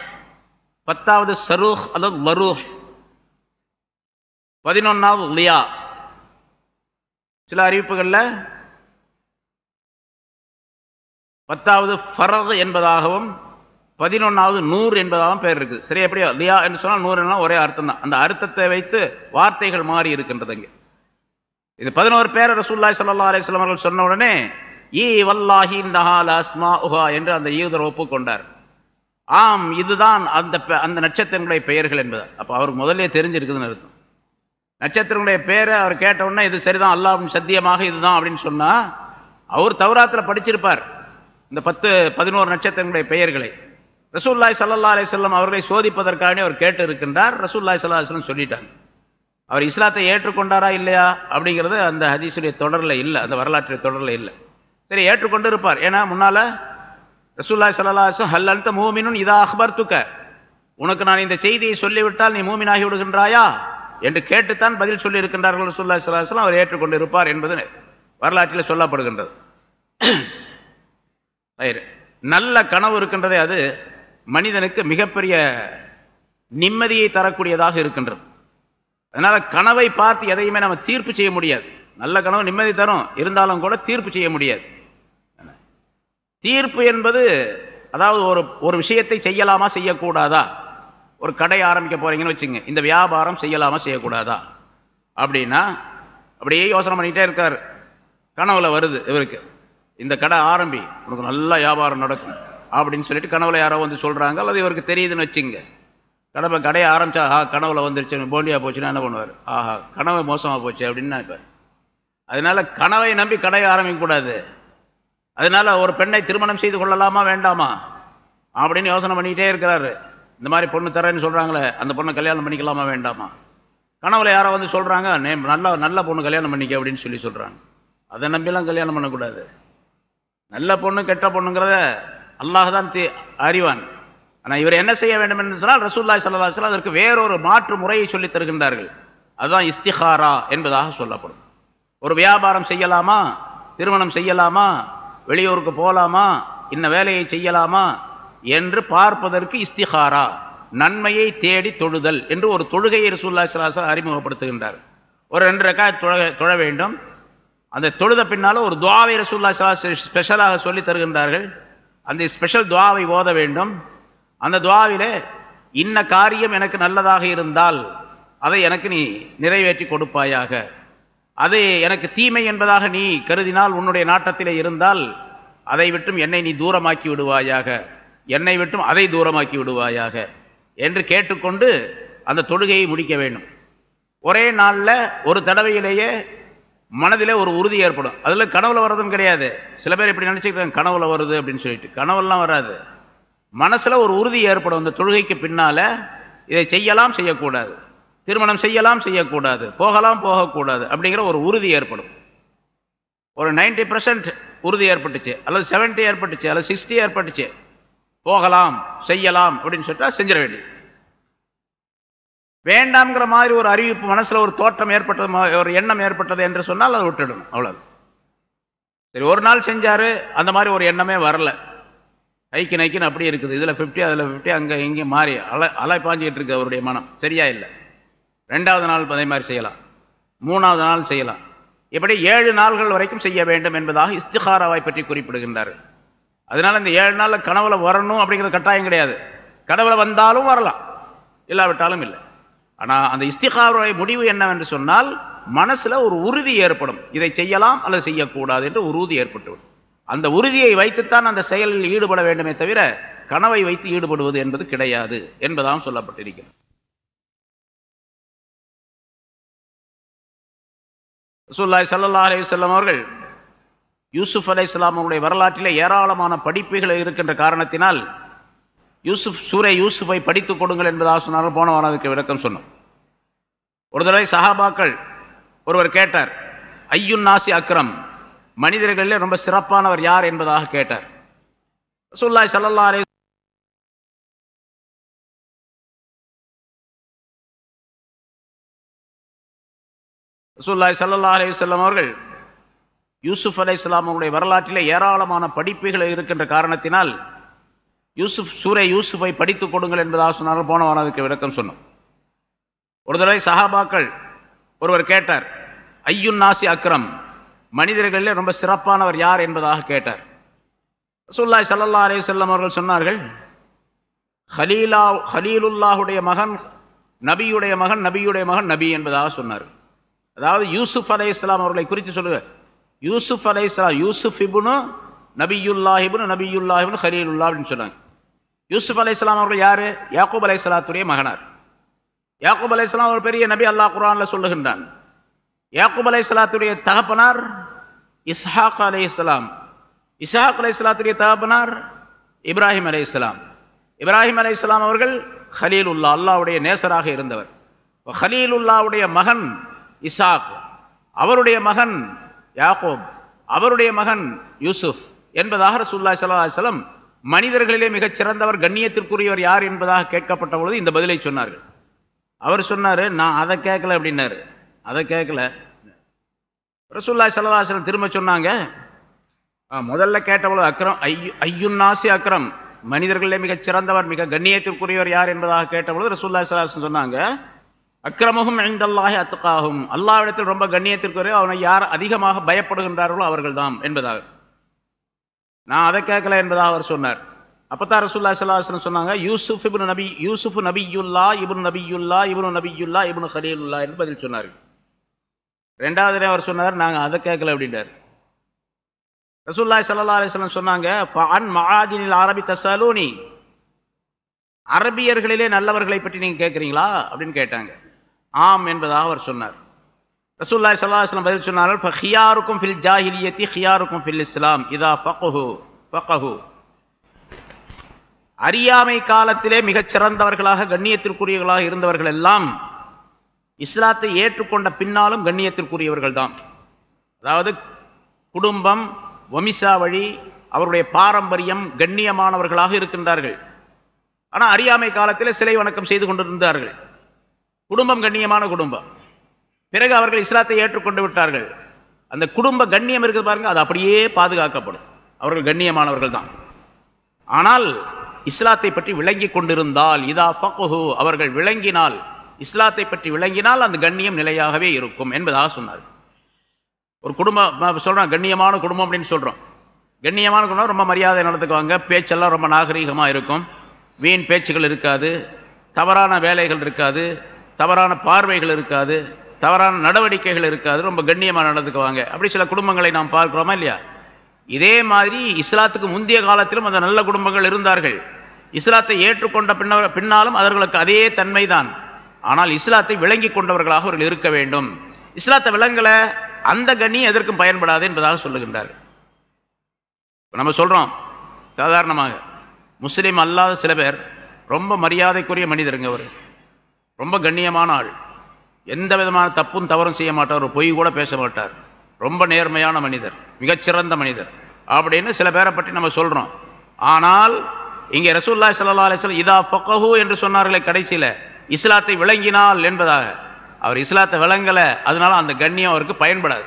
பத்தாவது சரூஹ் அல்லது வரூஹ். பதினொன்னாவது லியா. சில அறிவிப்புகளில் பத்தாவது ஃபரது என்பதாகவும் பதினொன்றாவது நூறு என்பதாகவும் பேர் இருக்குது சரி எப்படியோ? லியா என்று சொன்னால் நூறுனா ஒரே அர்த்தம் தான். அந்த அர்த்தத்தை வைத்து வார்த்தைகள் மாறி இருக்கின்றது இங்கே இது பதினோரு பேர் ரசூல்லாய் சல்லா அலிஸ்லாம் அவர்கள் சொன்ன உடனே ஈ வல்லாஹி நஹால் அஸ்மா உஹா என்று அந்த ஈதர் ஒப்புக்கொண்டார். ஆம் இதுதான் அந்த பெ- அந்த நட்சத்திரங்களுடைய பெயர்கள் என்பது. அப்போ அவருக்கு முதல்ல தெரிஞ்சிருக்குதுன்னு அர்த்தம். நட்சத்திரங்களுடைய பேரை அவர் கேட்ட உடனே இது சரிதான் அல்லாஹ் சத்தியமாக இதுதான் அப்படின்னு சொன்னால் அவர் தௌராத்தில் படிச்சிருப்பார். இந்த பத்து பதினோரு நட்சத்திரங்களுடைய பெயர்களை. ரசூல்லாய் சல்லா அலிஸ்லாம் அவர்களை சோதிப்பதற்காக அவர் கேட்டு இருக்கின்றார் ரசூல்லாய் சல்லா அலிஸ்லாம் சொல்லிட்டாங்க. அவர் இஸ்லாத்தை ஏற்றுக்கொண்டாரா இல்லையா அப்படிங்கிறது அந்த ஹதீஸுடைய தொடரில் இல்லை அந்த வரலாற்று தொடரில் இல்லை. சரி ஏற்றுக்கொண்டு இருப்பார். ஏன்னா முன்னால் ரசூல்லாய் சல்லா அலிஸ்லம் ஹல் அல்த மூமினும் இதா அக்பர் துக்க உனக்கு நான் இந்த செய்தியை சொல்லிவிட்டால் நீ மூமினாகி விடுகின்றாயா? என்று கேட்டுத்தான் பதில் சொல்லியிருக்கின்றார்கள் ரசூல்லாய் சல்லா அலிஸ்லாம் அவர் ஏற்றுக்கொண்டு இருப்பார் என்பது வரலாற்றில் சொல்லப்படுகின்றது. நல்ல கனவு இருக்கின்றதே அது மனிதனுக்கு மிகப்பெரிய நிம்மதியை தரக்கூடியதாக இருக்கின்றது. அதனால் கனவை பார்த்து எதையுமே நம்ம தீர்ப்பு செய்ய முடியாது. நல்ல கனவு நிம்மதி தரும். இருந்தாலும் கூட தீர்ப்பு செய்ய முடியாது. தீர்ப்பு என்பது அதாவது ஒரு ஒரு விஷயத்தை செய்யலாமா செய்யக்கூடாதா? ஒரு கடை ஆரம்பிக்க போகிறீங்கன்னு வச்சுங்க இந்த வியாபாரம் செய்யலாமா செய்யக்கூடாதா? அப்படின்னா அப்படியே யோசனை பண்ணிக்கிட்டே இருக்கார். கனவுல வருது இவருக்கு. இந்த கடை ஆரம்பி உனக்கு நல்ல வியாபாரம் நடக்கும் அப்படின்னு சொல்லிட்டு கனவுல யாரோ வந்து சொல்கிறாங்க அல்லது இவருக்கு தெரியுதுன்னு வச்சுங்க. கடை கடையை ஆரம்பிச்சா ஆஹா கனவுல வந்துருச்சு போண்டியாக போச்சுன்னா என்ன பண்ணுவார்? ஆஹா கனவு மோசமாக போச்சு அப்படின்னு நினைப்பார் அதனால கனவை நம்பி கடையை ஆரம்பிக்கக்கூடாது அதனால் அதனால ஒரு பெண்ணை திருமணம் செய்து கொள்ளலாமா வேண்டாமா? அப்படின்னு யோசனை பண்ணிக்கிட்டே இருக்கிறாரு. இந்த மாதிரி பொண்ணு தரேன்னு சொல்கிறாங்களே அந்த பொண்ணை கல்யாணம் பண்ணிக்கலாமா வேண்டாமா? கனவுல யாரோ வந்து சொல்கிறாங்க நல்ல நல்ல பொண்ணு கல்யாணம் பண்ணிக்க அப்படின்னு சொல்லி சொல்கிறாங்க அதை நம்பிலாம் கல்யாணம் பண்ணக்கூடாது. நல்ல பொண்ணு கெட்ட பொண்ணுங்கிறத அல்லாஹ் தான் தீ- அறிவான். ஆனால் இவர் என்ன செய்ய வேண்டும் என்று சொன்னால் ரசூல்லாய் சல்லா அதற்கு வேறொரு மாற்று முறையை சொல்லித் தருகின்றார்கள். அதுதான் இஸ்திஹாரா என்பதாக சொல்லப்படும். ஒரு வியாபாரம் செய்யலாமா? திருமணம் செய்யலாமா? வெளியூருக்கு போகலாமா இன்ன வேலையை செய்யலாமா? என்று பார்ப்பதற்கு இஸ்திஹாரா நன்மையை தேடி தொழுதல் என்று ஒரு தொழுகையை ரசூல்லாய் சலாஹ் அறிமுகப்படுத்துகின்றார் ஒரு ரெண்டு ரக்கா தொழ தொழ வேண்டும். அந்த தொழுத பின்னால் ஒரு துவாவை ரசூல்லா ஸ்பெஷலாக சொல்லி தருகின்றார்கள். அந்த ஸ்பெஷல் துவாவை ஓத வேண்டும். அந்த துவாவிலே இன்ன காரியம் எனக்கு நல்லதாக இருந்தால் அதை எனக்கு நீ நிறைவேற்றி கொடுப்பாயாக. அது எனக்கு தீமை என்பதாக நீ கருதினால் உன்னுடைய நாட்டத்திலே இருந்தால் அதை விட்டும் என்னை நீ தூரமாக்கி விடுவாயாக. என்னை விட்டும் அதை தூரமாக்கி விடுவாயாக. என்று கேட்டுக்கொண்டு அந்த தொழுகையை முடிக்க வேண்டும். ஒரே நாளில் ஒரு தடவையிலேயே மனதில் ஒரு உறுதி ஏற்படும். அதில் கனவுல வர்றதும் கிடையாது. சில பேர் இப்படி நினச்சிக்கிறாங்க கனவுல வருது அப்படின்னு சொல்லிட்டு. கனவுலாம் வராது. மனசில் ஒரு உறுதி ஏற்படும். இந்த தொழுகைக்கு பின்னால் இதை செய்யலாம் செய்யக்கூடாது. திருமணம் செய்யலாம் செய்யக்கூடாது. போகலாம் போகக்கூடாது அப்படிங்கிற ஒரு உறுதி ஏற்படும். ஒரு 90% உறுதி ஏற்பட்டுச்சு. அல்லது 70 ஏற்பட்டுச்சு. அல்லது சிக்ஸ்டி ஏற்பட்டுச்சு. போகலாம் செய்யலாம் அப்படின்னு சொல்லிட்டா செஞ்சிட வேண்டியது. வேண்டாம்ங்கிற மாதிரி ஒரு அறிவிப்பு மனசில் ஒரு தோற்றம் ஏற்பட்டது மா- ஒரு எண்ணம் ஏற்பட்டது என்று சொன்னால் அதை விட்டுடணும் அவ்வளோ சரி ஒரு நாள் செஞ்சார் அந்த மாதிரி ஒரு எண்ணமே வரல. ஐக்கு நைக்குன்னு அப்படி இருக்குது. இதில் ஃபிஃப்டி அதில் ஃபிஃப்டி அங்கே இங்கே மாறி அலை அலை பாஞ்சிக்கிட்டு இருக்கு அவருடைய மனம். சரியா இல்லை? ரெண்டாவது நாள் அதே மாதிரி செய்யலாம். மூணாவது நாள் செய்யலாம். இப்படி ஏழு நாள்கள் வரைக்கும் செய்ய வேண்டும் என்பதாக இஸ்திகாராவை பற்றி குறிப்பிடுகின்றார். அதனால் இந்த ஏழு நாளில் கனவுல வரணும் அப்படிங்கிறது கட்டாயம் கிடையாது. கனவுல வந்தாலும் வரலாம். இல்லாவிட்டாலும் இல்லை. ஆனா அந்த இஸ்திகாருடைய முடிவு என்னவென்று சொன்னால் மனசுல ஒரு உறுதி ஏற்படும். இதை செய்யலாம் அல்லது செய்யக்கூடாது என்று ஒரு உறுதி ஏற்பட்டுவிடும். அந்த உறுதியை வைத்துத்தான் அந்த செயலில் ஈடுபட வேண்டுமே தவிர கனவை வைத்து ஈடுபடுவது என்பது கிடையாது என்பதாகவும் சொல்லப்பட்டிருக்கிறது. ரசூல்லாய் சல்லா அலி வஸல்லம் அவர்கள் யூசுப் அலைஹிஸ்ஸலாம் அவருடைய வரலாற்றிலே ஏராளமான படிப்புகள் இருக்கின்ற காரணத்தினால் யூசுப் சூரை யூசுஃபை படித்துக் கொடுங்கள் என்பதாக சொன்னார்கள். போன வாரம் அதுக்கு விளக்கம் சொன்னோம். ஒரு தடவை சஹாபாக்கள் ஒருவர் கேட்டார் ஐயுன் நாசி அக்ரம்? மனிதர்களிலே ரொம்ப சிறப்பானவர் யார் என்பதாக கேட்டார். சுல்லாய் ஸல்லல்லாஹு அலைஹி ரசூலுல்லாஹி ஸல்லல்லாஹு அலைஹி வஸல்லம் அவர்கள் யூசுப் அலைஹிஸ்ஸலாம் அவருடைய வரலாற்றிலே ஏராளமான படிப்புகள் இருக்கின்ற காரணத்தினால் யூசுப் சூரை யூசுஃபை படித்துக் கொடுங்கள் என்பதாக சொன்னார்கள். போன வாரம் அதுக்கு விளக்கம் சொன்னோம். ஒரு தடவை சஹாபாக்கள் ஒருவர் கேட்டார் ஐயுன் நாசி அக்ரம்? மனிதர்களிலே ரொம்ப சிறப்பானவர் யார் என்பதாக கேட்டார். ரசூல்லாய் சல்லா அலே செல்லம் அவர்கள் சொன்னார்கள் ஹலீலா ஹலீலுல்லாஹுடைய மகன் நபியுடைய மகன் நபியுடைய மகன் நபி என்பதாக சொன்னார் அதாவது யூசுப் அலே இஸ்லாம் அவர்களை குறித்து சொல்லுங்க யூசுப் அலே இஸ்லாம் யூசுப் இபுனு நபியுல்லாஹிபுனு நபியுல்லாஹிபுனு ஹலீலுல்லா அப்படின்னு சொன்னாங்க. யூசுப் அலை இஸ்லாம் அவர்கள் யாரு? யாக்கூப் அலை சலாத்துடைய மகனார். யாக்கூப் அலை இஸ்லாம் ஒரு பெரிய நபி அல்லாஹ் குரான்ல சொல்லுகின்றான். யாக்கூப் அலை இஸ்லாத்துடைய தகப்பனார் இஸ்ஹாக் அலை இஸ்லாம் இஸ்ஹாக் அலை இஸ்லாத்துடைய தகப்பனார் இப்ராஹிம் அலை இஸ்லாம் இப்ராஹிம் அலை இஸ்லாம் அவர்கள் ஹலீலுல்லா அல்லாவுடைய நேசராக இருந்தவர். ஹலீலுல்லாவுடைய மகன் இசாக் அவருடைய மகன் யாக்கோப் அவருடைய மகன் யூசுப் என்பதாக ரசூல்லா சல்லா அலிஸ்லம் மனிதர்களிலே மிகச் சிறந்தவர் கண்ணியத்திற்குரியவர் யார் என்பதாக கேட்கப்பட்ட பொழுது இந்த பதிலை சொன்னார்கள். அவர் சொன்னார் நான் அதை கேட்கல அப்படின்னாரு. அதை கேட்கல. ரசூல்லா சல்லா திரும்ப சொன்னாங்க. முதல்ல கேட்டபொழுது அக்ரம் ஐயு ஐயுன்னாசி அக்ரம். மனிதர்களிலே மிகச் சிறந்தவர் மிக கண்ணியத்திற்குரியவர் யார் என்பதாக கேட்டபொழுது ரசூல்லா சல்லா சொன்னாங்க அக்கிரமகும் ஐந்தல்லாஹி அத்துக்காகும் அல்லாவிடத்தில் ரொம்ப கண்ணியத்திற்குரிய அவனை யார் அதிகமாக பயப்படுகின்றார்களோ அவர்கள்தான் என்பதாக. நான் அதை கேட்கல என்பதாக அவர் சொன்னார். அப்பதான் ரசூல்லா சல்லாஹம் சொன்னாங்க யூசுப் இப்னு நபி யூசுஃப் நபியுல்லா இப்னு நபியுல்லா இப்னு நபியுல்லா இப்னு ஹலீலுல்லா என்று பதில் சொன்னார் ரெண்டாவது அவர் சொன்னார் நாங்கள் அதை கேட்கல அப்படின்றார். ரசூல்லாய் சல்லா அலிஸ்லாம் சொன்னாங்க அன் மகாதினில் அரபி தசாலூனி அரபியர்களிலே நல்லவர்களை பற்றி நீங்கள் கேட்குறீங்களா? அப்படின்னு கேட்டாங்க. ஆம் என்பதாக அவர் சொன்னார். ரசூல்லாய் சல்லாஹ்லாம் பதில் சொன்னார்கள் இப்போ ஹியாருக்கும் ஃபில் ஜாஹிலியத்தி ஹியாருக்கும் ஃபில் இஸ்லாம். இதா ஃபக்ஹு ஃபக்ஹு. அறியாமை காலத்திலே மிகச் சிறந்தவர்களாக கண்ணியத்திற்குரியவர்களாக இருந்தவர்கள் எல்லாம் இஸ்லாத்தை ஏற்றுக்கொண்ட பின்னாலும் கண்ணியத்திற்குரியவர்கள் தான். அதாவது குடும்பம் வமிசாவழி அவருடைய பாரம்பரியம் கண்ணியமானவர்களாக இருக்கின்றார்கள். ஆனால் அறியாமை காலத்தில் சிலை வணக்கம் செய்து கொண்டிருந்தார்கள். குடும்பம் கண்ணியமான குடும்பம். பிறகு அவர்கள் இஸ்லாத்தை ஏற்றுக்கொண்டு விட்டார்கள். அந்த குடும்ப கண்ணியம் இருக்குது பாருங்க அது அப்படியே பாதுகாக்கப்படும். அவர்கள் கண்ணியமானவர்கள் தான் ஆனால் இஸ்லாத்தை பற்றி விளங்கி கொண்டிருந்தால் இதா பக்குஹு அவர்கள் விளங்கினால் இஸ்லாத்தை பற்றி விளங்கினால் அந்த கண்ணியம் நிலையாகவே இருக்கும் என்பதாக சொன்னார். ஒரு குடும்பம் சொல்கிறோம் கண்ணியமான குடும்பம் அப்படின்னு சொல்கிறோம் கண்ணியமான குடும்பம் ரொம்ப மரியாதை நடந்துக்குவாங்க பேச்செல்லாம் ரொம்ப நாகரீகமாக இருக்கும். வீண் பேச்சுகள் இருக்காது தவறான வேலைகள் இருக்காது தவறான பார்வைகள் இருக்காது. தவறான நடவடிக்கைகள் இருக்காது ரொம்ப கண்ணியமாக நடந்துக்குவாங்க. அப்படி சில குடும்பங்களை நாம் பார்க்குறோமா இல்லையா? இதே மாதிரி இஸ்லாத்துக்கு முந்தைய காலத்திலும் அந்த நல்ல குடும்பங்கள் இருந்தார்கள். இஸ்லாத்தை ஏற்றுக்கொண்ட பின்ன பின்னாலும் அவர்களுக்கு அதே தன்மைதான். ஆனால் இஸ்லாத்தை விளங்கி கொண்டவர்களாக அவர்கள் இருக்க வேண்டும். இஸ்லாத்தை விளங்கலை அந்த கண்ணியம் எதற்கும் பயன்படாது என்பதாக சொல்லுகின்றார்கள் நம்ம சொல்றோம் சாதாரணமாக முஸ்லீம் அல்லாத சில பேர் ரொம்ப மரியாதைக்குரிய மனிதருங்க அவர். ரொம்ப கண்ணியமான ஆள். எந்த விதமான தப்பும் தவறும் செய்ய மாட்டார் ஒரு பொய் கூட பேச மாட்டார். ரொம்ப நேர்மையான மனிதர் மிகச்சிறந்த மனிதர். அப்படின்னு சில பேரை பற்றி நம்ம சொல்கிறோம் ஆனால் இங்கே ரசூல்லா சல்லா அலிஸ்லாம் இதா ஃபக்கஹு என்று சொன்னார்களே கடைசியில் இஸ்லாத்தை விளங்கினால் என்பதாக. அவர் இஸ்லாத்தை விளங்கலை அதனால அந்த கண்ணியம் அவருக்கு பயன்படாது.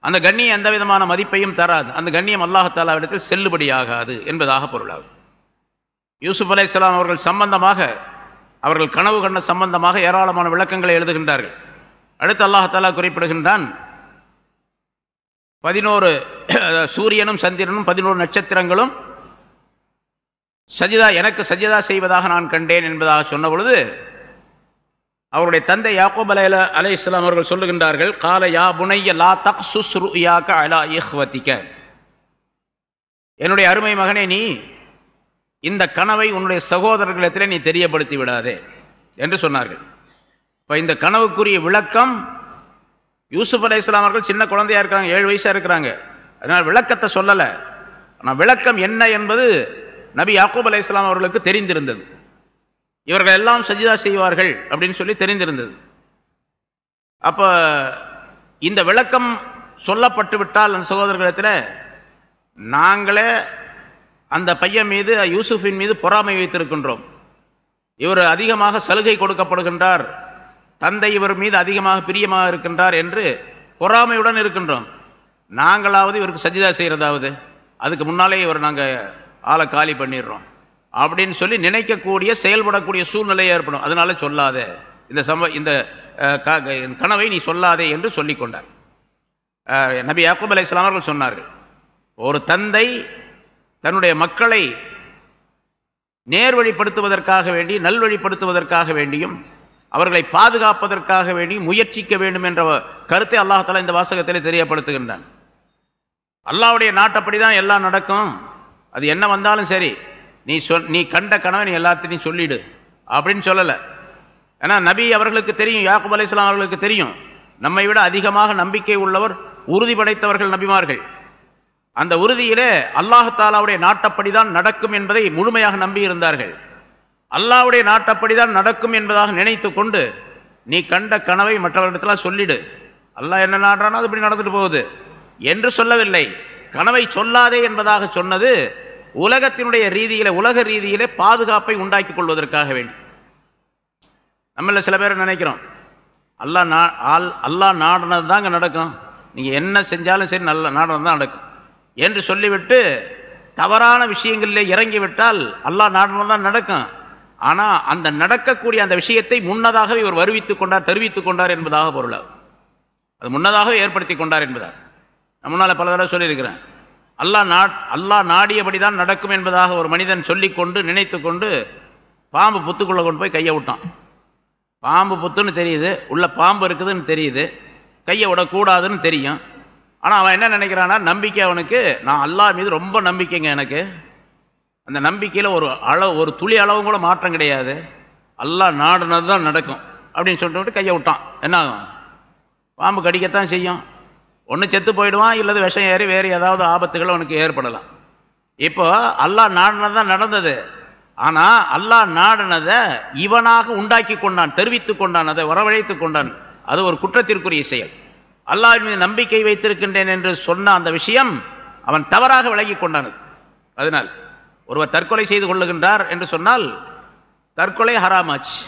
அந்த கண்ணியம் எந்த விதமான மதிப்பையும் தராது. அந்த கண்ணியம் அல்லாஹாலாவிடத்தில் செல்லுபடியாகாது என்பதாக பொருளாகும். யூசுப் அலைஹிஸ்ஸலாம் அவர்கள் சம்பந்தமாக அவர்கள் கனவு கண்ட சம்பந்தமாக ஏராளமான விளக்கங்களை எழுதுகின்றார்கள். அடுத்து அல்லாஹாலா குறிப்பிடுகின்றான் பதினோரு சூரியனும் சந்திரனும் பதினோரு நட்சத்திரங்களும் சஜிதா எனக்கு சஜிதா செய்வதாக நான் கண்டேன் என்பதாக சொன்ன பொழுது அவருடைய தந்தை யாக்கோப் அலைல அலை இஸ்லாம் அவர்கள் சொல்லுகின்றார்கள் கால யா புனைய லா தக் சுஸ்ருயாக்க அலா இஹ்வத்திக்க என்னுடைய அருமை மகனே நீ இந்த கனவை உன்னுடைய சகோதரர்களிடத்திலே நீ தெரியப்படுத்தி விடாதே என்று சொன்னார்கள். இப்போ இந்த கனவுக்குரிய விளக்கம் யூசுப் அலை இஸ்லாமர்கள் அவர்கள் சின்ன குழந்தையா இருக்கிறாங்க ஏழு வயசாக இருக்கிறாங்க. அதனால் விளக்கத்தை சொல்லலை. ஆனால் விளக்கம் என்ன என்பது நபி யாக்கூப் அலை இஸ்லாம் அவர்களுக்கு தெரிந்திருந்தது. இவர்கள் எல்லாம் சஜிதா செய்வார்கள் அப்படின்னு சொல்லி தெரிந்திருந்தது. அப்போ இந்த விளக்கம் சொல்லப்பட்டு விட்டால் அந்த சகோதரர்களிடத்தில் நாங்களே அந்த பையன் மீது யூசுஃபின் மீது பொறாமை வைத்திருக்கின்றோம். இவர் அதிகமாக சலுகை கொடுக்கப்படுகின்றார். தந்தை இவர் மீது அதிகமாக பிரியமாக இருக்கின்றார் என்று பொறாமையுடன் இருக்கின்றோம். நாங்களாவது இவருக்கு சஜிதா செய்கிறதாவது அதுக்கு முன்னாலே இவர் நாங்கள் ஆளை காலி பண்ணிடுறோம். அப்படின்னு சொல்லி நினைக்கக்கூடிய செயல்படக்கூடிய சூழ்நிலை ஏற்படும். அதனால சொல்லாதே. இந்த சம இந்த கனவை நீ சொல்லாதே என்று சொல்லிக்கொண்டார். நபி யாக்கூப் அலை அவர்கள் சொன்னார்கள். ஒரு தந்தை தன்னுடைய மக்களை நேர்வழிப்படுத்துவதற்காக வேண்டி நல்வழிப்படுத்துவதற்காக வேண்டியும் அவர்களை பாதுகாப்பதற்காக வேண்டி முயற்சிக்க வேண்டும் என்ற கருத்தை அல்லாஹால இந்த வாசகத்தில் தெரியப்படுத்துகின்றான். அல்லாஹ்வுடைய நாட்டப்படி தான் எல்லாம் நடக்கும். அது என்ன வந்தாலும் சரி நீ சொல் நீ கண்ட கனவை நீ எல்லாத்தையும் சொல்லிடு அப்படின்னு சொல்லலை. ஏன்னா நபி அவர்களுக்கு தெரியும் யாக்குப் அலைஹிஸ்ஸலாம் அவர்களுக்கு தெரியும். நம்மை விட அதிகமாக நம்பிக்கை உள்ளவர் உறுதி படைத்தவர்கள் நபிமார்கள். அந்த உறுதியிலே அல்லாஹ் தாலாவுடைய நடக்கும் என்பதை முழுமையாக நம்பி இருந்தார்கள் நாட்டப்படிதான் நடக்கும் என்பதாக நினைத்து கொண்டு நீ கண்ட கனவை மற்றவர்களிடத்துல சொல்லிடு. அல்லாஹ் என்ன நாடுறானோ அது இப்படி நடந்துட்டு போகுது. என்று சொல்லவில்லை. கனவை சொல்லாதே என்பதாக சொன்னது உலகத்தினுடைய ரீதியில உலக ரீதியிலே பாதுகாப்பை உண்டாக்கி கொள்வதற்காக வேண்டும் நம்மள சில பேர் நினைக்கிறோம்? அல்லாஹ் நா ஆல் அல்லாஹ் நாடினது தாங்க நடக்கும். நீங்கள் என்ன செஞ்சாலும் சரி நல்ல நாடினது தான் நடக்கும். என்று சொல்லிவிட்டு தவறான விஷயங்களிலே இறங்கிவிட்டால் அல்லாஹ் நாடினது தான் நடக்கும். ஆனால் அந்த நடக்கக்கூடிய அந்த விஷயத்தை முன்னதாகவே இவர் வருவித்துக் கொண்டார் தெரிவித்துக் கொண்டார் என்பதாக பொருளாகும் அது. முன்னதாகவே ஏற்படுத்தி கொண்டார் என்பதாக நான் முன்னால் பல தடவை சொல்லியிருக்கிறேன். அல்லாஹ் நா அல்லாஹ் நாடியபடி தான் நடக்கும் என்பதாக ஒரு மனிதன் சொல்லிக்கொண்டு நினைத்து கொண்டு பாம்பு புத்துக்குள்ளே கொண்டு போய் கையை விட்டான். பாம்பு புத்துன்னு தெரியுது உள்ள பாம்பு இருக்குதுன்னு தெரியுது கையை விடக்கூடாதுன்னு தெரியும். ஆனால் அவன் என்ன நினைக்கிறான்னா நம்பிக்கை அவனுக்கு. நான் அல்லாஹ் மீது ரொம்ப நம்பிக்கைங்க எனக்கு. அந்த நம்பிக்கையில் ஒரு அளவு ஒரு துளி அளவும் கூட மாற்றம் கிடையாது. அல்லாஹ் நாடுனது தான் நடக்கும். அப்படின்னு சொல்லிட்டு கையை விட்டான். என்ன ஆகும்? பாம்பு கடிக்கத்தான் செய்யும். ஒன்று செத்து போயிடுவான் இல்லது விஷம் ஏறி வேறு ஏதாவது ஆபத்துகள் அவனுக்கு ஏற்படலாம். இப்போ அல்லாஹ் நாடினது தான் நடந்தது. ஆனால் அல்லாஹ் நாடினதை இவனாக உண்டாக்கி கொண்டான் தெரிவித்து கொண்டான் அதை வரவழைத்து கொண்டான். அது ஒரு குற்றத்திற்குரிய செயல். அல்லாஹ் மீது நம்பிக்கை வைத்திருக்கின்றேன் என்று சொன்ன அந்த விஷயம் அவன் தவறாக விலகி கொண்டான். அதனால் ஒருவர் தற்கொலை செய்து கொள்ளுகின்றார் என்று சொன்னால் தற்கொலை ஹராமாச்சு.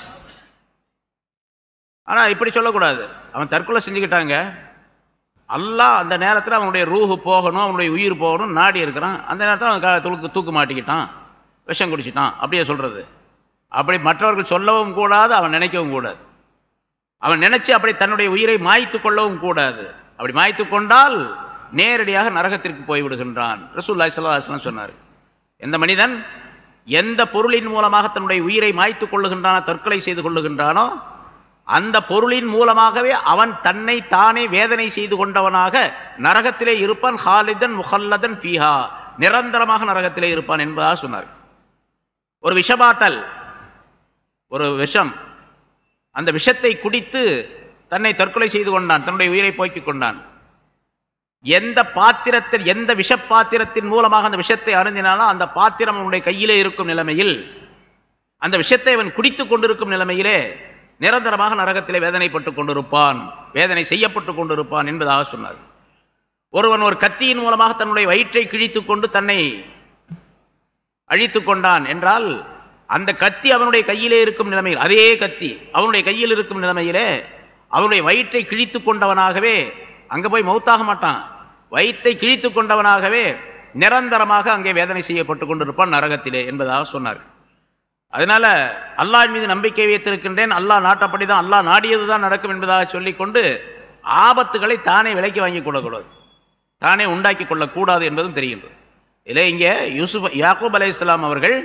ஆனால் இப்படி சொல்லக்கூடாது. அவன் தற்கொலை செஞ்சுக்கிட்டாங்க. அல்லாஹ் அந்த நேரத்தில் அவனுடைய ரூஹு போகணும் அவனுடைய உயிர் போகணும் நாடி இருக்கிறான். அந்த நேரத்தில் அவன் தூக்கு தூக்கு மாட்டிக்கிட்டான். விஷம் குடிச்சிட்டான். அப்படியே சொல்கிறது அப்படி மற்றவர்கள் சொல்லவும் கூடாது அவன் நினைக்கவும் கூடாது. அவன் நினைச்சு அப்படி தன்னுடைய உயிரை மாய்த்து கொள்ளவும் கூடாது. அப்படி மாய்த்து கொண்டால் நேரடியாக நரகத்திற்கு போய் விடுகின்றான் ரசூல்லாய் சல்லாஹ் சொன்னார் எந்த மனிதன் எந்த பொருளின் மூலமாக தன்னுடைய உயிரை மாய்த்து கொள்ளுகின்றானோ தற்கொலை செய்து கொள்ளுகின்றானோ அந்த பொருளின் மூலமாகவே அவன் தன்னை தானே வேதனை செய்து கொண்டவனாக நரகத்திலே இருப்பான். ஹாலிதன் முஹல்லதன் பீஹா நிரந்தரமாக நரகத்திலே இருப்பான் என்பதாக சொன்னார் ஒரு விஷபாட்டல் ஒரு விஷம் அந்த விஷத்தை குடித்து தன்னை தற்கொலை செய்து கொண்டான் தன்னுடைய உயிரை போக்கிக் கொண்டான். எந்த பாத்திரத்தில் எந்த விஷப்பாத்திரத்தின் மூலமாக அந்த விஷத்தை அருந்தினாலும் அந்த பாத்திரம் அவனுடைய கையிலே இருக்கும் நிலைமையில் அந்த விஷத்தை அவன் குடித்து கொண்டிருக்கும் நிலைமையிலே நிரந்தரமாக நரகத்திலே வேதனைப்பட்டுக் கொண்டிருப்பான் வேதனை செய்யப்பட்டுக் கொண்டிருப்பான் என்பதாக சொன்னார். ஒருவன் ஒரு கத்தியின் மூலமாக தன்னுடைய வயிற்றை கிழித்துக் கொண்டு தன்னை அழித்து கொண்டான் என்றால் அந்த கத்தி அவனுடைய கையிலே இருக்கும் நிலைமையில் அதே கத்தி அவனுடைய கையில் இருக்கும் நிலைமையிலே அவனுடைய வயிற்றை கிழித்து கொண்டவனாகவே அங்கே போய் மௌத்தாக மாட்டான். வயிற்றை கிழித்து கொண்டவனாகவே நிரந்தரமாக அங்கே வேதனை செய்யப்பட்டு கொண்டிருப்பான் நரகத்திலே என்பதாக சொன்னார். அதனால் அல்லாஹ் மீது நம்பிக்கை வைத்திருக்கின்றேன். அல்லாஹ் நாட்டப்படி தான் அல்லாஹ் நாடியது தான் நடக்கும் என்பதாக சொல்லிக்கொண்டு ஆபத்துகளை தானே விலைக்கு வாங்கி கொள்ளக்கூடாது. தானே உண்டாக்கி கொள்ளக்கூடாது என்பதும் தெரிகின்றது. இதில் இங்கே யூசுப் யாக்கூப் அலை அவர்கள்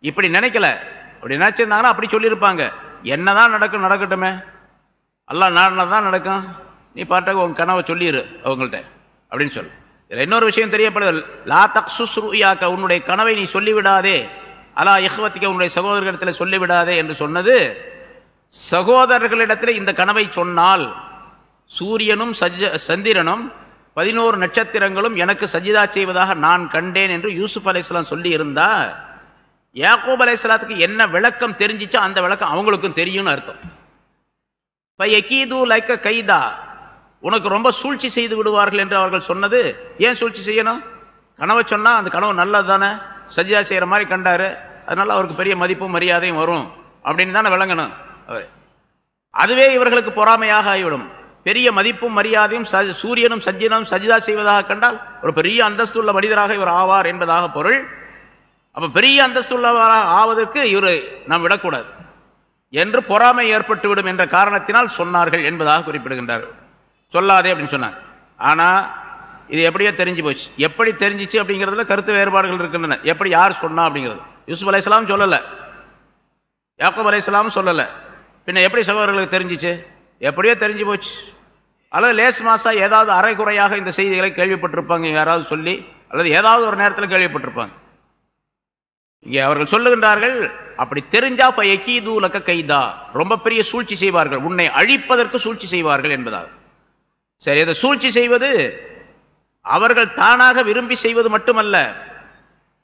இப்படி நினைக்கல. அப்படி நினைச்சிருந்தாங்கன்னா அப்படி சொல்லியிருப்பாங்க. என்னதான் நடக்கும் நடக்கட்டுமே. எல்லாம் நாடினது தான் நடக்கும். நீ பாட்டாக உன் கனவை சொல்லிடு அவங்கள்ட்ட. அப்படின்னு சொல்லு. இதில் இன்னொரு விஷயம் தெரியப்படுது. லா தக்சுஸ் உன்னுடைய கனவை நீ சொல்லிவிடாதே. அலா இஹ்வத்திக்க உன்னுடைய சகோதரர்களிடத்தில் சொல்லிவிடாதே என்று சொன்னது. சகோதரர்களிடத்தில் இந்த கனவை சொன்னால் சூரியனும் சஜ சந்திரனும் பதினோரு நட்சத்திரங்களும் எனக்கு சஜிதா செய்வதாக நான் கண்டேன் என்று யூசுப் அலைஸ்லாம் சொல்லி இருந்தால் யாக்கூப் அலையாத்துக்கு என்ன விளக்கம் தெரிஞ்சிச்சோ அந்த விளக்கம் அவங்களுக்கும் தெரியும்னு அர்த்தம். இப்போ எக்கீது லைக்க கைதா. உனக்கு ரொம்ப சூழ்ச்சி செய்து விடுவார்கள் என்று அவர்கள் சொன்னது. ஏன் சூழ்ச்சி செய்யணும்? கனவை சொன்னால் அந்த கனவு நல்லது தானே? சஜ்ஜா செய்கிற மாதிரி கண்டார். அதனால் அவருக்கு பெரிய மதிப்பும் மரியாதையும் வரும். அப்படின்னு தானே விளங்கணும். அவர். அதுவே இவர்களுக்கு பொறாமையாக ஆகிவிடும். பெரிய மதிப்பும் மரியாதையும் சூரியனும் சஜ்ஜனும் சஜிதா செய்வதாக கண்டால் ஒரு பெரிய அந்தஸ்து உள்ள மனிதராக இவர் ஆவார் என்பதாக பொருள். அப்போ பெரிய அந்தஸ்துள்ளவராக ஆவதற்கு இவர் நாம் விடக்கூடாது என்று பொறாமை ஏற்பட்டுவிடும் என்ற காரணத்தினால் சொன்னார்கள் என்பதாக குறிப்பிடுகின்றார்கள் சொல்லாதே அப்படின்னு சொன்னாங்க ஆனால் இது எப்படியோ தெரிஞ்சு போச்சு. எப்படி தெரிஞ்சிச்சு அப்படிங்கிறதுல கருத்து வேறுபாடுகள் இருக்கின்றன. எப்படி யார் சொன்னா அப்படிங்கிறது. யூசுப் அலையாம் சொல்லலை. யாக்கூப் அலையாம் சொல்லலை. பின்ன எப்படி சகோதரர்களுக்கு தெரிஞ்சிச்சு? எப்படியோ தெரிஞ்சு போச்சு. அல்லது லேஸ் மாசா ஏதாவது அரைகுறையாக இந்த செய்திகளை கேள்விப்பட்டிருப்பாங்க யாராவது சொல்லி அல்லது ஏதாவது ஒரு நேரத்தில் கேள்விப்பட்டிருப்பாங்க. இங்கே அவர்கள் சொல்லுகின்றார்கள் அப்படி தெரிஞ்சா இப்ப உலக கைதா. ரொம்ப பெரிய சூழ்ச்சி செய்வார்கள். உன்னை அழிப்பதற்கு சூழ்ச்சி செய்வார்கள் என்பதாக சரி அதை சூழ்ச்சி செய்வது அவர்கள் தானாக விரும்பி செய்வது மட்டுமல்ல.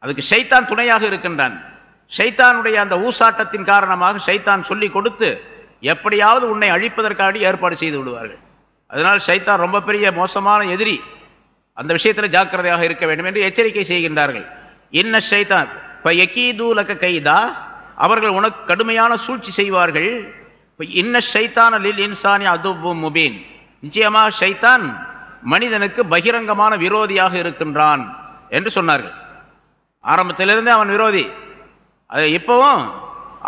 அதுக்கு சைத்தான் துணையாக இருக்கின்றான். சைத்தானுடைய அந்த ஊசாட்டத்தின் காரணமாக சைத்தான் சொல்லி கொடுத்து எப்படியாவது உன்னை அழிப்பதற்காக ஏற்பாடு செய்து விடுவார்கள். அதனால் சைத்தான் ரொம்ப பெரிய மோசமான எதிரி. அந்த விஷயத்தில் ஜாக்கிரதையாக இருக்க வேண்டும் என்று எச்சரிக்கை செய்கின்றார்கள். இன்ன சைத்தான் இப்போ எக்கீதூலக கைதா அவர்கள் உனக்கு கடுமையான சூழ்ச்சி செய்வார்கள். இப்போ இன்ன ஷைத்தான் லில் இன்சானி அதுபு முபீன். நிச்சயமாக ஷைத்தான் மனிதனுக்கு பகிரங்கமான விரோதியாக இருக்கின்றான் என்று சொன்னார்கள். ஆரம்பத்திலிருந்தே அவன் விரோதி. அது இப்போவும்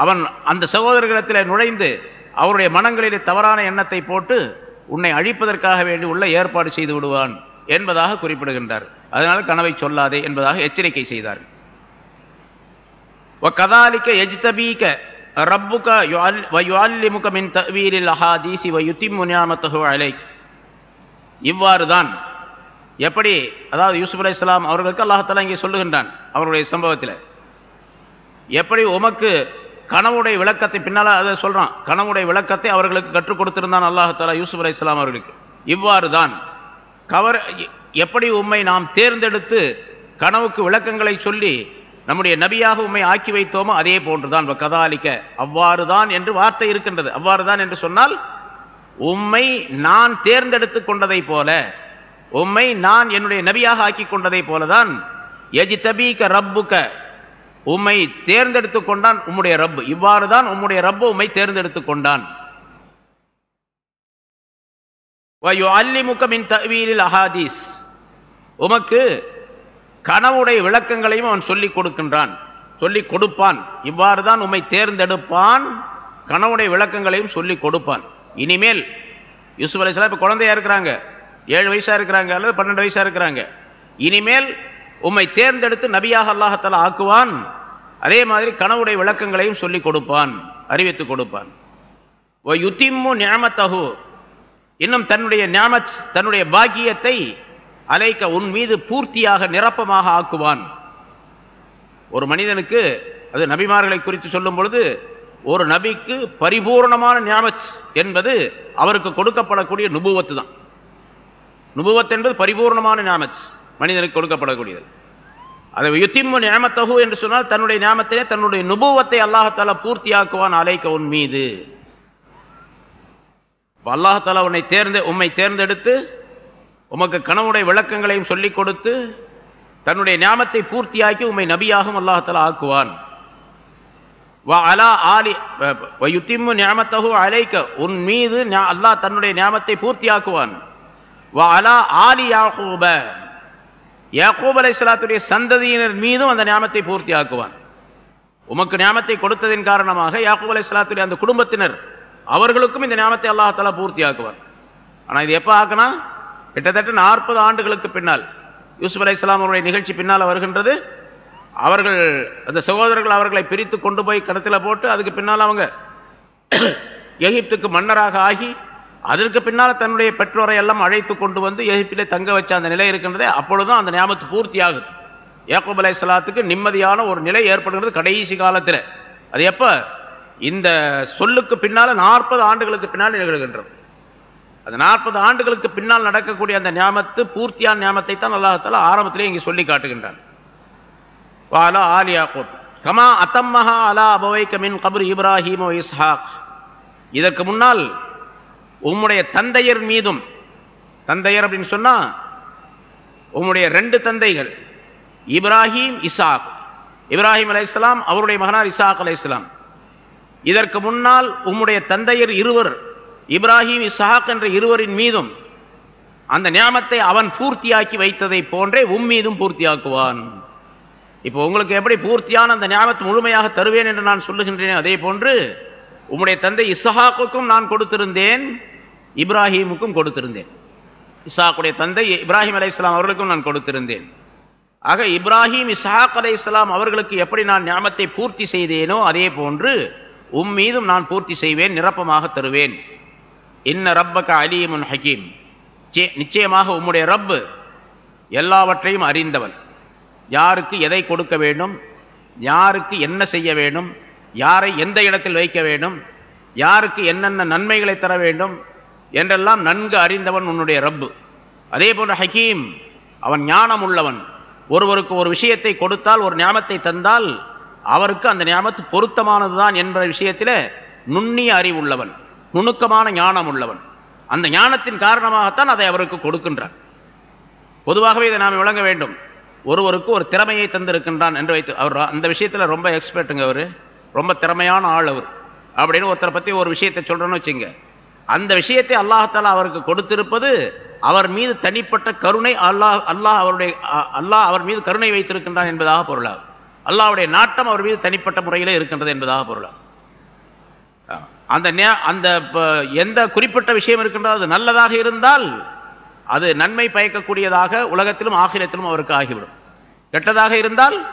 அவன் அந்த சகோதரர்களிடத்தில் நுழைந்து அவருடைய மனங்களிலே தவறான எண்ணத்தை போட்டு உன்னை அழிப்பதற்காக வேண்டி உள்ள ஏற்பாடு செய்து விடுவான் என்பதாக குறிப்பிடுகின்றார். அதனால் கனவை சொல்லாதே என்பதாக எச்சரிக்கை செய்தார் وَكَذَلِكَ يَجْتَبِيكَ رَبُّكَ يُعَلِّ- وَيُعَلِّمُكَ مِنْ تَأْوِيلِ الْأَحَادِيثِ وَيُتِمُّ نِعْمَتَهُ عَلَيْكَ இவ்வாறுதான் எப்படி அதாவது யூசுப் அலைஹிஸ்ஸலாம் அவர்களுக்கு அல்லாஹ்தஆலா இங்கே சொல்லுகின்றான் அவருடைய சம்பவத்தில் எப்படி உமக்கு கனவுடைய விளக்கத்தை பின்னால அதை சொல்றான் கனவுடைய விளக்கத்தை அவர்களுக்கு கற்றுக் கொடுத்திருந்தான் அல்லாஹாலா யூசுப் அலைஹிஸ்ஸலாம் அவர்களுக்கு இவ்வாறு தான் கவர் எ- எப்படி உம்மை நாம் தேர்ந்தெடுத்து கனவுக்கு விளக்கங்களை சொல்லி நம்முடைய நபியாக உம்மை ஆக்கி வைத்தோமோ அதே போன்றுதான். கதாலிக்க அவ்வாறுதான் என்று வார்த்தை இருக்கின்றது. அவ்வாறுதான் என்று சொன்னால் உம்மை நான் தேர்ந்தெடுத்து கொண்டதை போல உம்மை நான் என்னுடைய நபியாக ஆக்கி கொண்டதை போலதான் எஜிதபீக ரப்புக்க உம்மை தேர்ந்தெடுத்து கொண்டான் உம்முடைய ரப்பு. இவ்வாறு தான் உம்முடைய ரப்பு உம்மை தேர்ந்தெடுத்து கொண்டான். வயுஅல்லிமுக மின் தவீலில் அஹாதீஸ். உமக்கு கனவுடைய விளக்கங்களையும் அவன் சொல்லிக் கொடுக்கின்றான். சொல்லிக் கொடுப்பான். இவ்வாறு தான் உம்மை தேர்ந்தெடுப்பான். கனவுடைய விளக்கங்களையும் சொல்லிக் கொடுப்பான். இனிமேல் யூசுப் அலிஸ்லாம் இப்போ குழந்தையா இருக்கிறாங்க. ஏழு வயசாக இருக்கிறாங்க அல்லது பன்னெண்டு வயசாக இருக்கிறாங்க. இனிமேல் உம்மை தேர்ந்தெடுத்து நபியாக அல்லாஹத்தால் ஆக்குவான். அதே மாதிரி கனவுடைய விளக்கங்களையும் சொல்லிக் கொடுப்பான். அறிவித்துக் கொடுப்பான். ஓ யுத்திம்மு ஞாமத்தகு இன்னும் தன்னுடைய ஞாமத் தன்னுடைய பாக்கியத்தை அலைக்க உன் மீது பூர்த்தியாக நிரப்பமாக ஆக்குவான். ஒரு மனிதனுக்கு அது நபிமார்களை குறித்து சொல்லும் பொழுது ஒரு நபிக்கு பரிபூர்ணமான ஞாபத் என்பது அவருக்கு கொடுக்கப்படக்கூடிய நுபுவத்து தான். நுபுவத் என்பது பரிபூர்ணமான ஞாபத் மனிதனுக்கு கொடுக்கப்படக்கூடியது. அதை யுத்திம்மு ஞாமத்தகு என்று சொன்னால் தன்னுடைய ஞாபத்திலே தன்னுடைய நுபுவத்தை அல்லாஹால பூர்த்தியாக்குவான் அலைக்க உன் மீது. அல்லாஹால உன்னை தேர்ந்து உம்மை தேர்ந்தெடுத்து உமக்கு கனவுடைய விளக்கங்களையும் சொல்லிக் கொடுத்து தன்னுடைய ஞாபத்தை பூர்த்தியாக்கி உம்மை நபியாகவும் அல்லாஹலா ஆக்குவான். வா அலா ஆலி வ யுத்திம்மு ஞாமத்தகு அலைக்க உன் மீது அல்லாஹ் தன்னுடைய ஞாபத்தை பூர்த்தியாக்குவான். வா அலா ஆலி யாக்கூப யாக்கூப் அலைஹிஸ்ஸலாத்துடைய சந்ததியினர் மீதும் அந்த ஞாபத்தை பூர்த்தியாக்குவான். உமக்கு ஞாபத்தை கொடுத்ததின் காரணமாக யாக்கூப் அலைஹிஸ்ஸலாத்துடைய அந்த குடும்பத்தினர் அவர்களுக்கும் இந்த ஞாபத்தை அல்லாஹால பூர்த்தியாக்குவான். ஆனால் இது எப்போ ஆக்குனா? கிட்டத்தட்ட நாற்பது ஆண்டுகளுக்கு பின்னால் யூசுப் அலைஹிஸ்ஸலாம் அவருடைய நிகழ்ச்சி பின்னால் வருகின்றது. அவர்கள் அந்த சகோதரர்கள் அவர்களை பிரித்து கொண்டு போய் கணத்தில் போட்டு அதுக்கு பின்னால் அவங்க எகிப்துக்கு மன்னராக ஆகி அதற்கு பின்னால் தன்னுடைய பெற்றோரை எல்லாம் அழைத்து கொண்டு வந்து எகிப்திலே தங்க வச்ச அந்த நிலை இருக்கின்றதே அப்பொழுதும் அந்த ஞாபகத்து பூர்த்தி ஆகுது யாக்கூப் அலை சலாத்துக்கு நிம்மதியான ஒரு நிலை ஏற்படுகிறது கடைசி காலத்தில். அது எப்போ? இந்த சொல்லுக்கு பின்னால் நாற்பது ஆண்டுகளுக்கு பின்னால் நிகழ்கின்றது. அந்த நாற்பது ஆண்டுகளுக்கு பின்னால் நடக்கக்கூடிய அந்த ஞாபத்து பூர்த்தியான ஞாபத்தை தான் அல்லாஹால ஆரம்பத்திலே இங்கே சொல்லி காட்டுகின்றான். வாலா ஆலியா யாக்கூப். கமா அத்தம்மஹா அலா அபவைக்க கமின் கபர் இப்ராஹிம் இஸ்ஹாக். இதற்கு முன்னால் உம்முடைய தந்தையர் மீதும் தந்தையர் அப்படின்னு சொன்னால் உம்முடைய ரெண்டு தந்தைகள் இப்ராஹிம் இசாக் இப்ராஹிம் அலைஹிஸ்ஸலாம் அவருடைய மகனார் இசாக் அலைஹிஸ்ஸலாம் இதற்கு முன்னால் உம்முடைய தந்தையர் இருவர் இப்ராஹிம் இசாக் என்ற இருவரின் மீதும் அந்த நியாமத்தை அவன் பூர்த்தியாக்கி வைத்ததை போன்றே உம் மீதும் பூர்த்தியாக்குவான். இப்போ உங்களுக்கு எப்படி பூர்த்தியான அந்த ஞாபகத்தை முழுமையாக தருவேன் என்று நான் சொல்லுகின்றேன் அதே போன்று உம்முடைய தந்தை இஸ்ஹாக்குக்கும் நான் கொடுத்திருந்தேன் இப்ராஹிமுக்கும் கொடுத்திருந்தேன். இஸ்ஹாக்குடைய தந்தை இப்ராஹிம் அலைஹிஸ்ஸலாம் அவர்களுக்கும் நான் கொடுத்திருந்தேன். ஆக இப்ராஹிம் இஸ்ஹாக் அலைஹிஸ்ஸலாம் அவர்களுக்கு எப்படி நான் ஞாபகத்தை பூர்த்தி செய்தேனோ அதே போன்று உம் மீதும் நான் பூர்த்தி செய்வேன் நிரப்பமாக தருவேன். இன்ன ரப்பக அலீமுன் ஹக்கீம் சே- நிச்சயமாக உம்முடைய ரப்பு எல்லாவற்றையும் அறிந்தவன். யாருக்கு எதை கொடுக்க வேண்டும்? யாருக்கு என்ன செய்ய வேண்டும்? யாரை எந்த இடத்தில் வைக்க வேண்டும்? யாருக்கு என்னென்ன நன்மைகளை தர வேண்டும்? என்றெல்லாம் நன்கு அறிந்தவன் உன்னுடைய ரப்பு. அதே போன்ற ஹக்கீம் அவன் ஞானம் உள்ளவன். ஒருவருக்கு ஒரு விஷயத்தை கொடுத்தால் ஒரு ஞாபத்தை தந்தால் அவருக்கு அந்த ஞாபத்து பொருத்தமானதுதான் என்ற விஷயத்தில் நுண்ணிய அறிவுள்ளவன் நுணுக்கமான ஞானம் உள்ளவன். அந்த ஞானத்தின் காரணமாகத்தான் அதை அவருக்கு கொடுக்கின்றான். பொதுவாகவே இதை நாம் விளங்க வேண்டும். ஒருவருக்கு ஒரு திறமையை தந்திருக்கின்றான் என்று வைத்து அவர் அந்த விஷயத்தில் ரொம்ப எக்ஸ்பர்ட்டுங்க அவர். ரொம்ப திறமையான ஆள் அவர். அப்படின்னு ஒருத்தரை பற்றி ஒரு விஷயத்தை சொல்கிறோன்னு வச்சுங்க. அந்த விஷயத்தை அல்லாஹாலா அவருக்கு கொடுத்திருப்பது அவர் மீது தனிப்பட்ட கருணை அல்லாஹ் அல்லாஹ் அவருடைய அல்லாஹ் அவர் மீது கருணை வைத்திருக்கின்றான் என்பதாக பொருளாகும். அல்லாவுடைய நாட்டம் அவர் மீது தனிப்பட்ட முறையில் இருக்கின்றது என்பதாக பொருளாகும். அந்த நே- அந்த எந்த குறிப்பிட்ட விஷயம் இருக்கின்றதோ அது நல்லதாக இருந்தால் அது நன்மை பயக்கக்கூடியதாக உலகத்திலும் ஆகிரத்திலும் அவருக்கு ஆகிவிடும். கெட்டதாக இருந்தால்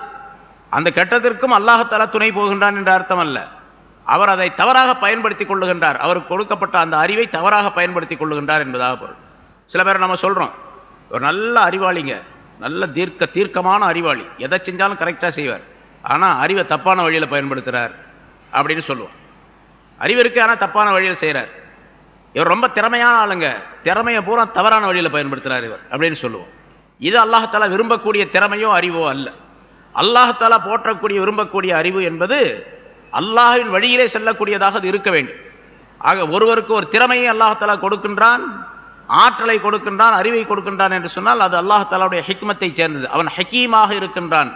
அந்த கெட்டதற்கும் அல்லாஹத்தாலா துணை போகின்றான் என்ற அர்த்தம் அல்ல அவர் அதை தவறாக பயன்படுத்திக் கொள்ளுகின்றார். அவருக்கு கொடுக்கப்பட்ட அந்த அறிவை தவறாக பயன்படுத்திக் கொள்ளுகின்றார் என்பதாக பொருள். சில பேர் நம்ம சொல்கிறோம் ஒரு நல்ல அறிவாளிங்க நல்ல தீர்க்க தீர்க்கமான அறிவாளி. எதை செஞ்சாலும் கரெக்டாக செய்வார். ஆனால் அறிவை தப்பான வழியில் பயன்படுத்துகிறார் அப்படின்னு சொல்லுவோம். அறிவு இருக்கு ஆனால் தப்பான வழியில் செய்கிறார் இவர் ரொம்ப திறமையான ஆளுங்க. திறமையை பூரா தவறான வழியில் பயன்படுத்துகிறார் இவர் அப்படின்னு சொல்லுவோம். இது அல்லாஹாலா விரும்பக்கூடிய திறமையோ அறிவோ அல்ல. அல்லாஹாலா போற்றக்கூடிய விரும்பக்கூடிய அறிவு என்பது அல்லாஹின் வழியிலே செல்லக்கூடியதாக அது இருக்க வேண்டும். ஆக ஒருவருக்கு ஒரு திறமையை அல்லாஹாலா கொடுக்கின்றான் ஆற்றலை கொடுக்கின்றான் அறிவை கொடுக்கின்றான் என்று சொன்னால் அது அல்லாஹாலாவுடைய ஹிக்மத்தை சேர்ந்தது. அவன் ஹக்கீமாக இருக்கின்றான்.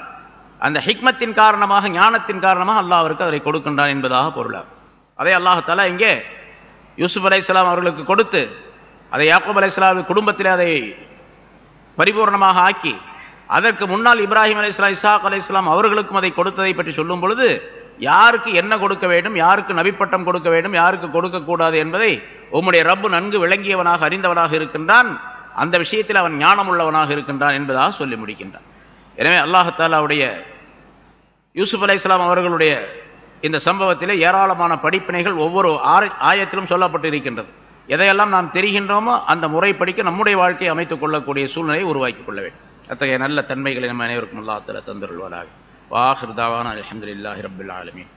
அந்த ஹிக்மத்தின் காரணமாக ஞானத்தின் காரணமாக அல்லாஹ் அவருக்கு அதை கொடுக்கின்றான் என்பதாக பொருளாகும். அதை அல்லாஹாலா இங்கே யூசுப் அலைஹிஸ்ஸலாம் அவர்களுக்கு கொடுத்து அதை யாக்கூப் அலைஹிஸ்ஸலாம் குடும்பத்திலே அதை பரிபூர்ணமாக ஆக்கி அதற்கு முன்னால் இப்ராஹிம் அலைஹிஸ்ஸலாம் இசாக் அலைஹிஸ்ஸலாம் அவர்களுக்கும் அதை கொடுத்ததை பற்றி சொல்லும் பொழுது யாருக்கு என்ன கொடுக்க வேண்டும் யாருக்கு நபிப்பட்டம் கொடுக்க வேண்டும் யாருக்கு கொடுக்கக்கூடாது என்பதை உம்முடைய ரப்பு நன்கு விளங்கியவனாக அறிந்தவனாக இருக்கின்றான். அந்த விஷயத்தில் அவன் ஞானம் உள்ளவனாக இருக்கின்றான் என்பதாக சொல்லி முடிக்கின்றான். எனவே அல்லாஹாலாவுடைய யூசுப் அலைஹிஸ்ஸலாம் அவர்களுடைய இந்த சம்பவத்திலே ஏராளமான படிப்பினைகள் ஒவ்வொரு ஆயத்திலும் சொல்லப்பட்டு இருக்கின்றது எதையெல்லாம் நாம் தெரிகின்றோமோ அந்த முறைப்படிக்க நம்முடைய வாழ்க்கையை அமைத்துக் கொள்ளக்கூடிய சூழ்நிலையை உருவாக்கிக் கொள்ள வேண்டும். அத்தகைய நல்ல தன்மைகளை நம்ம அனைவருக்கும் அல்லாஹ் தந்தருள்வாராக வாஹிருதாவான அலமதுல்லாஹி ரபுல் ஆலமீன்.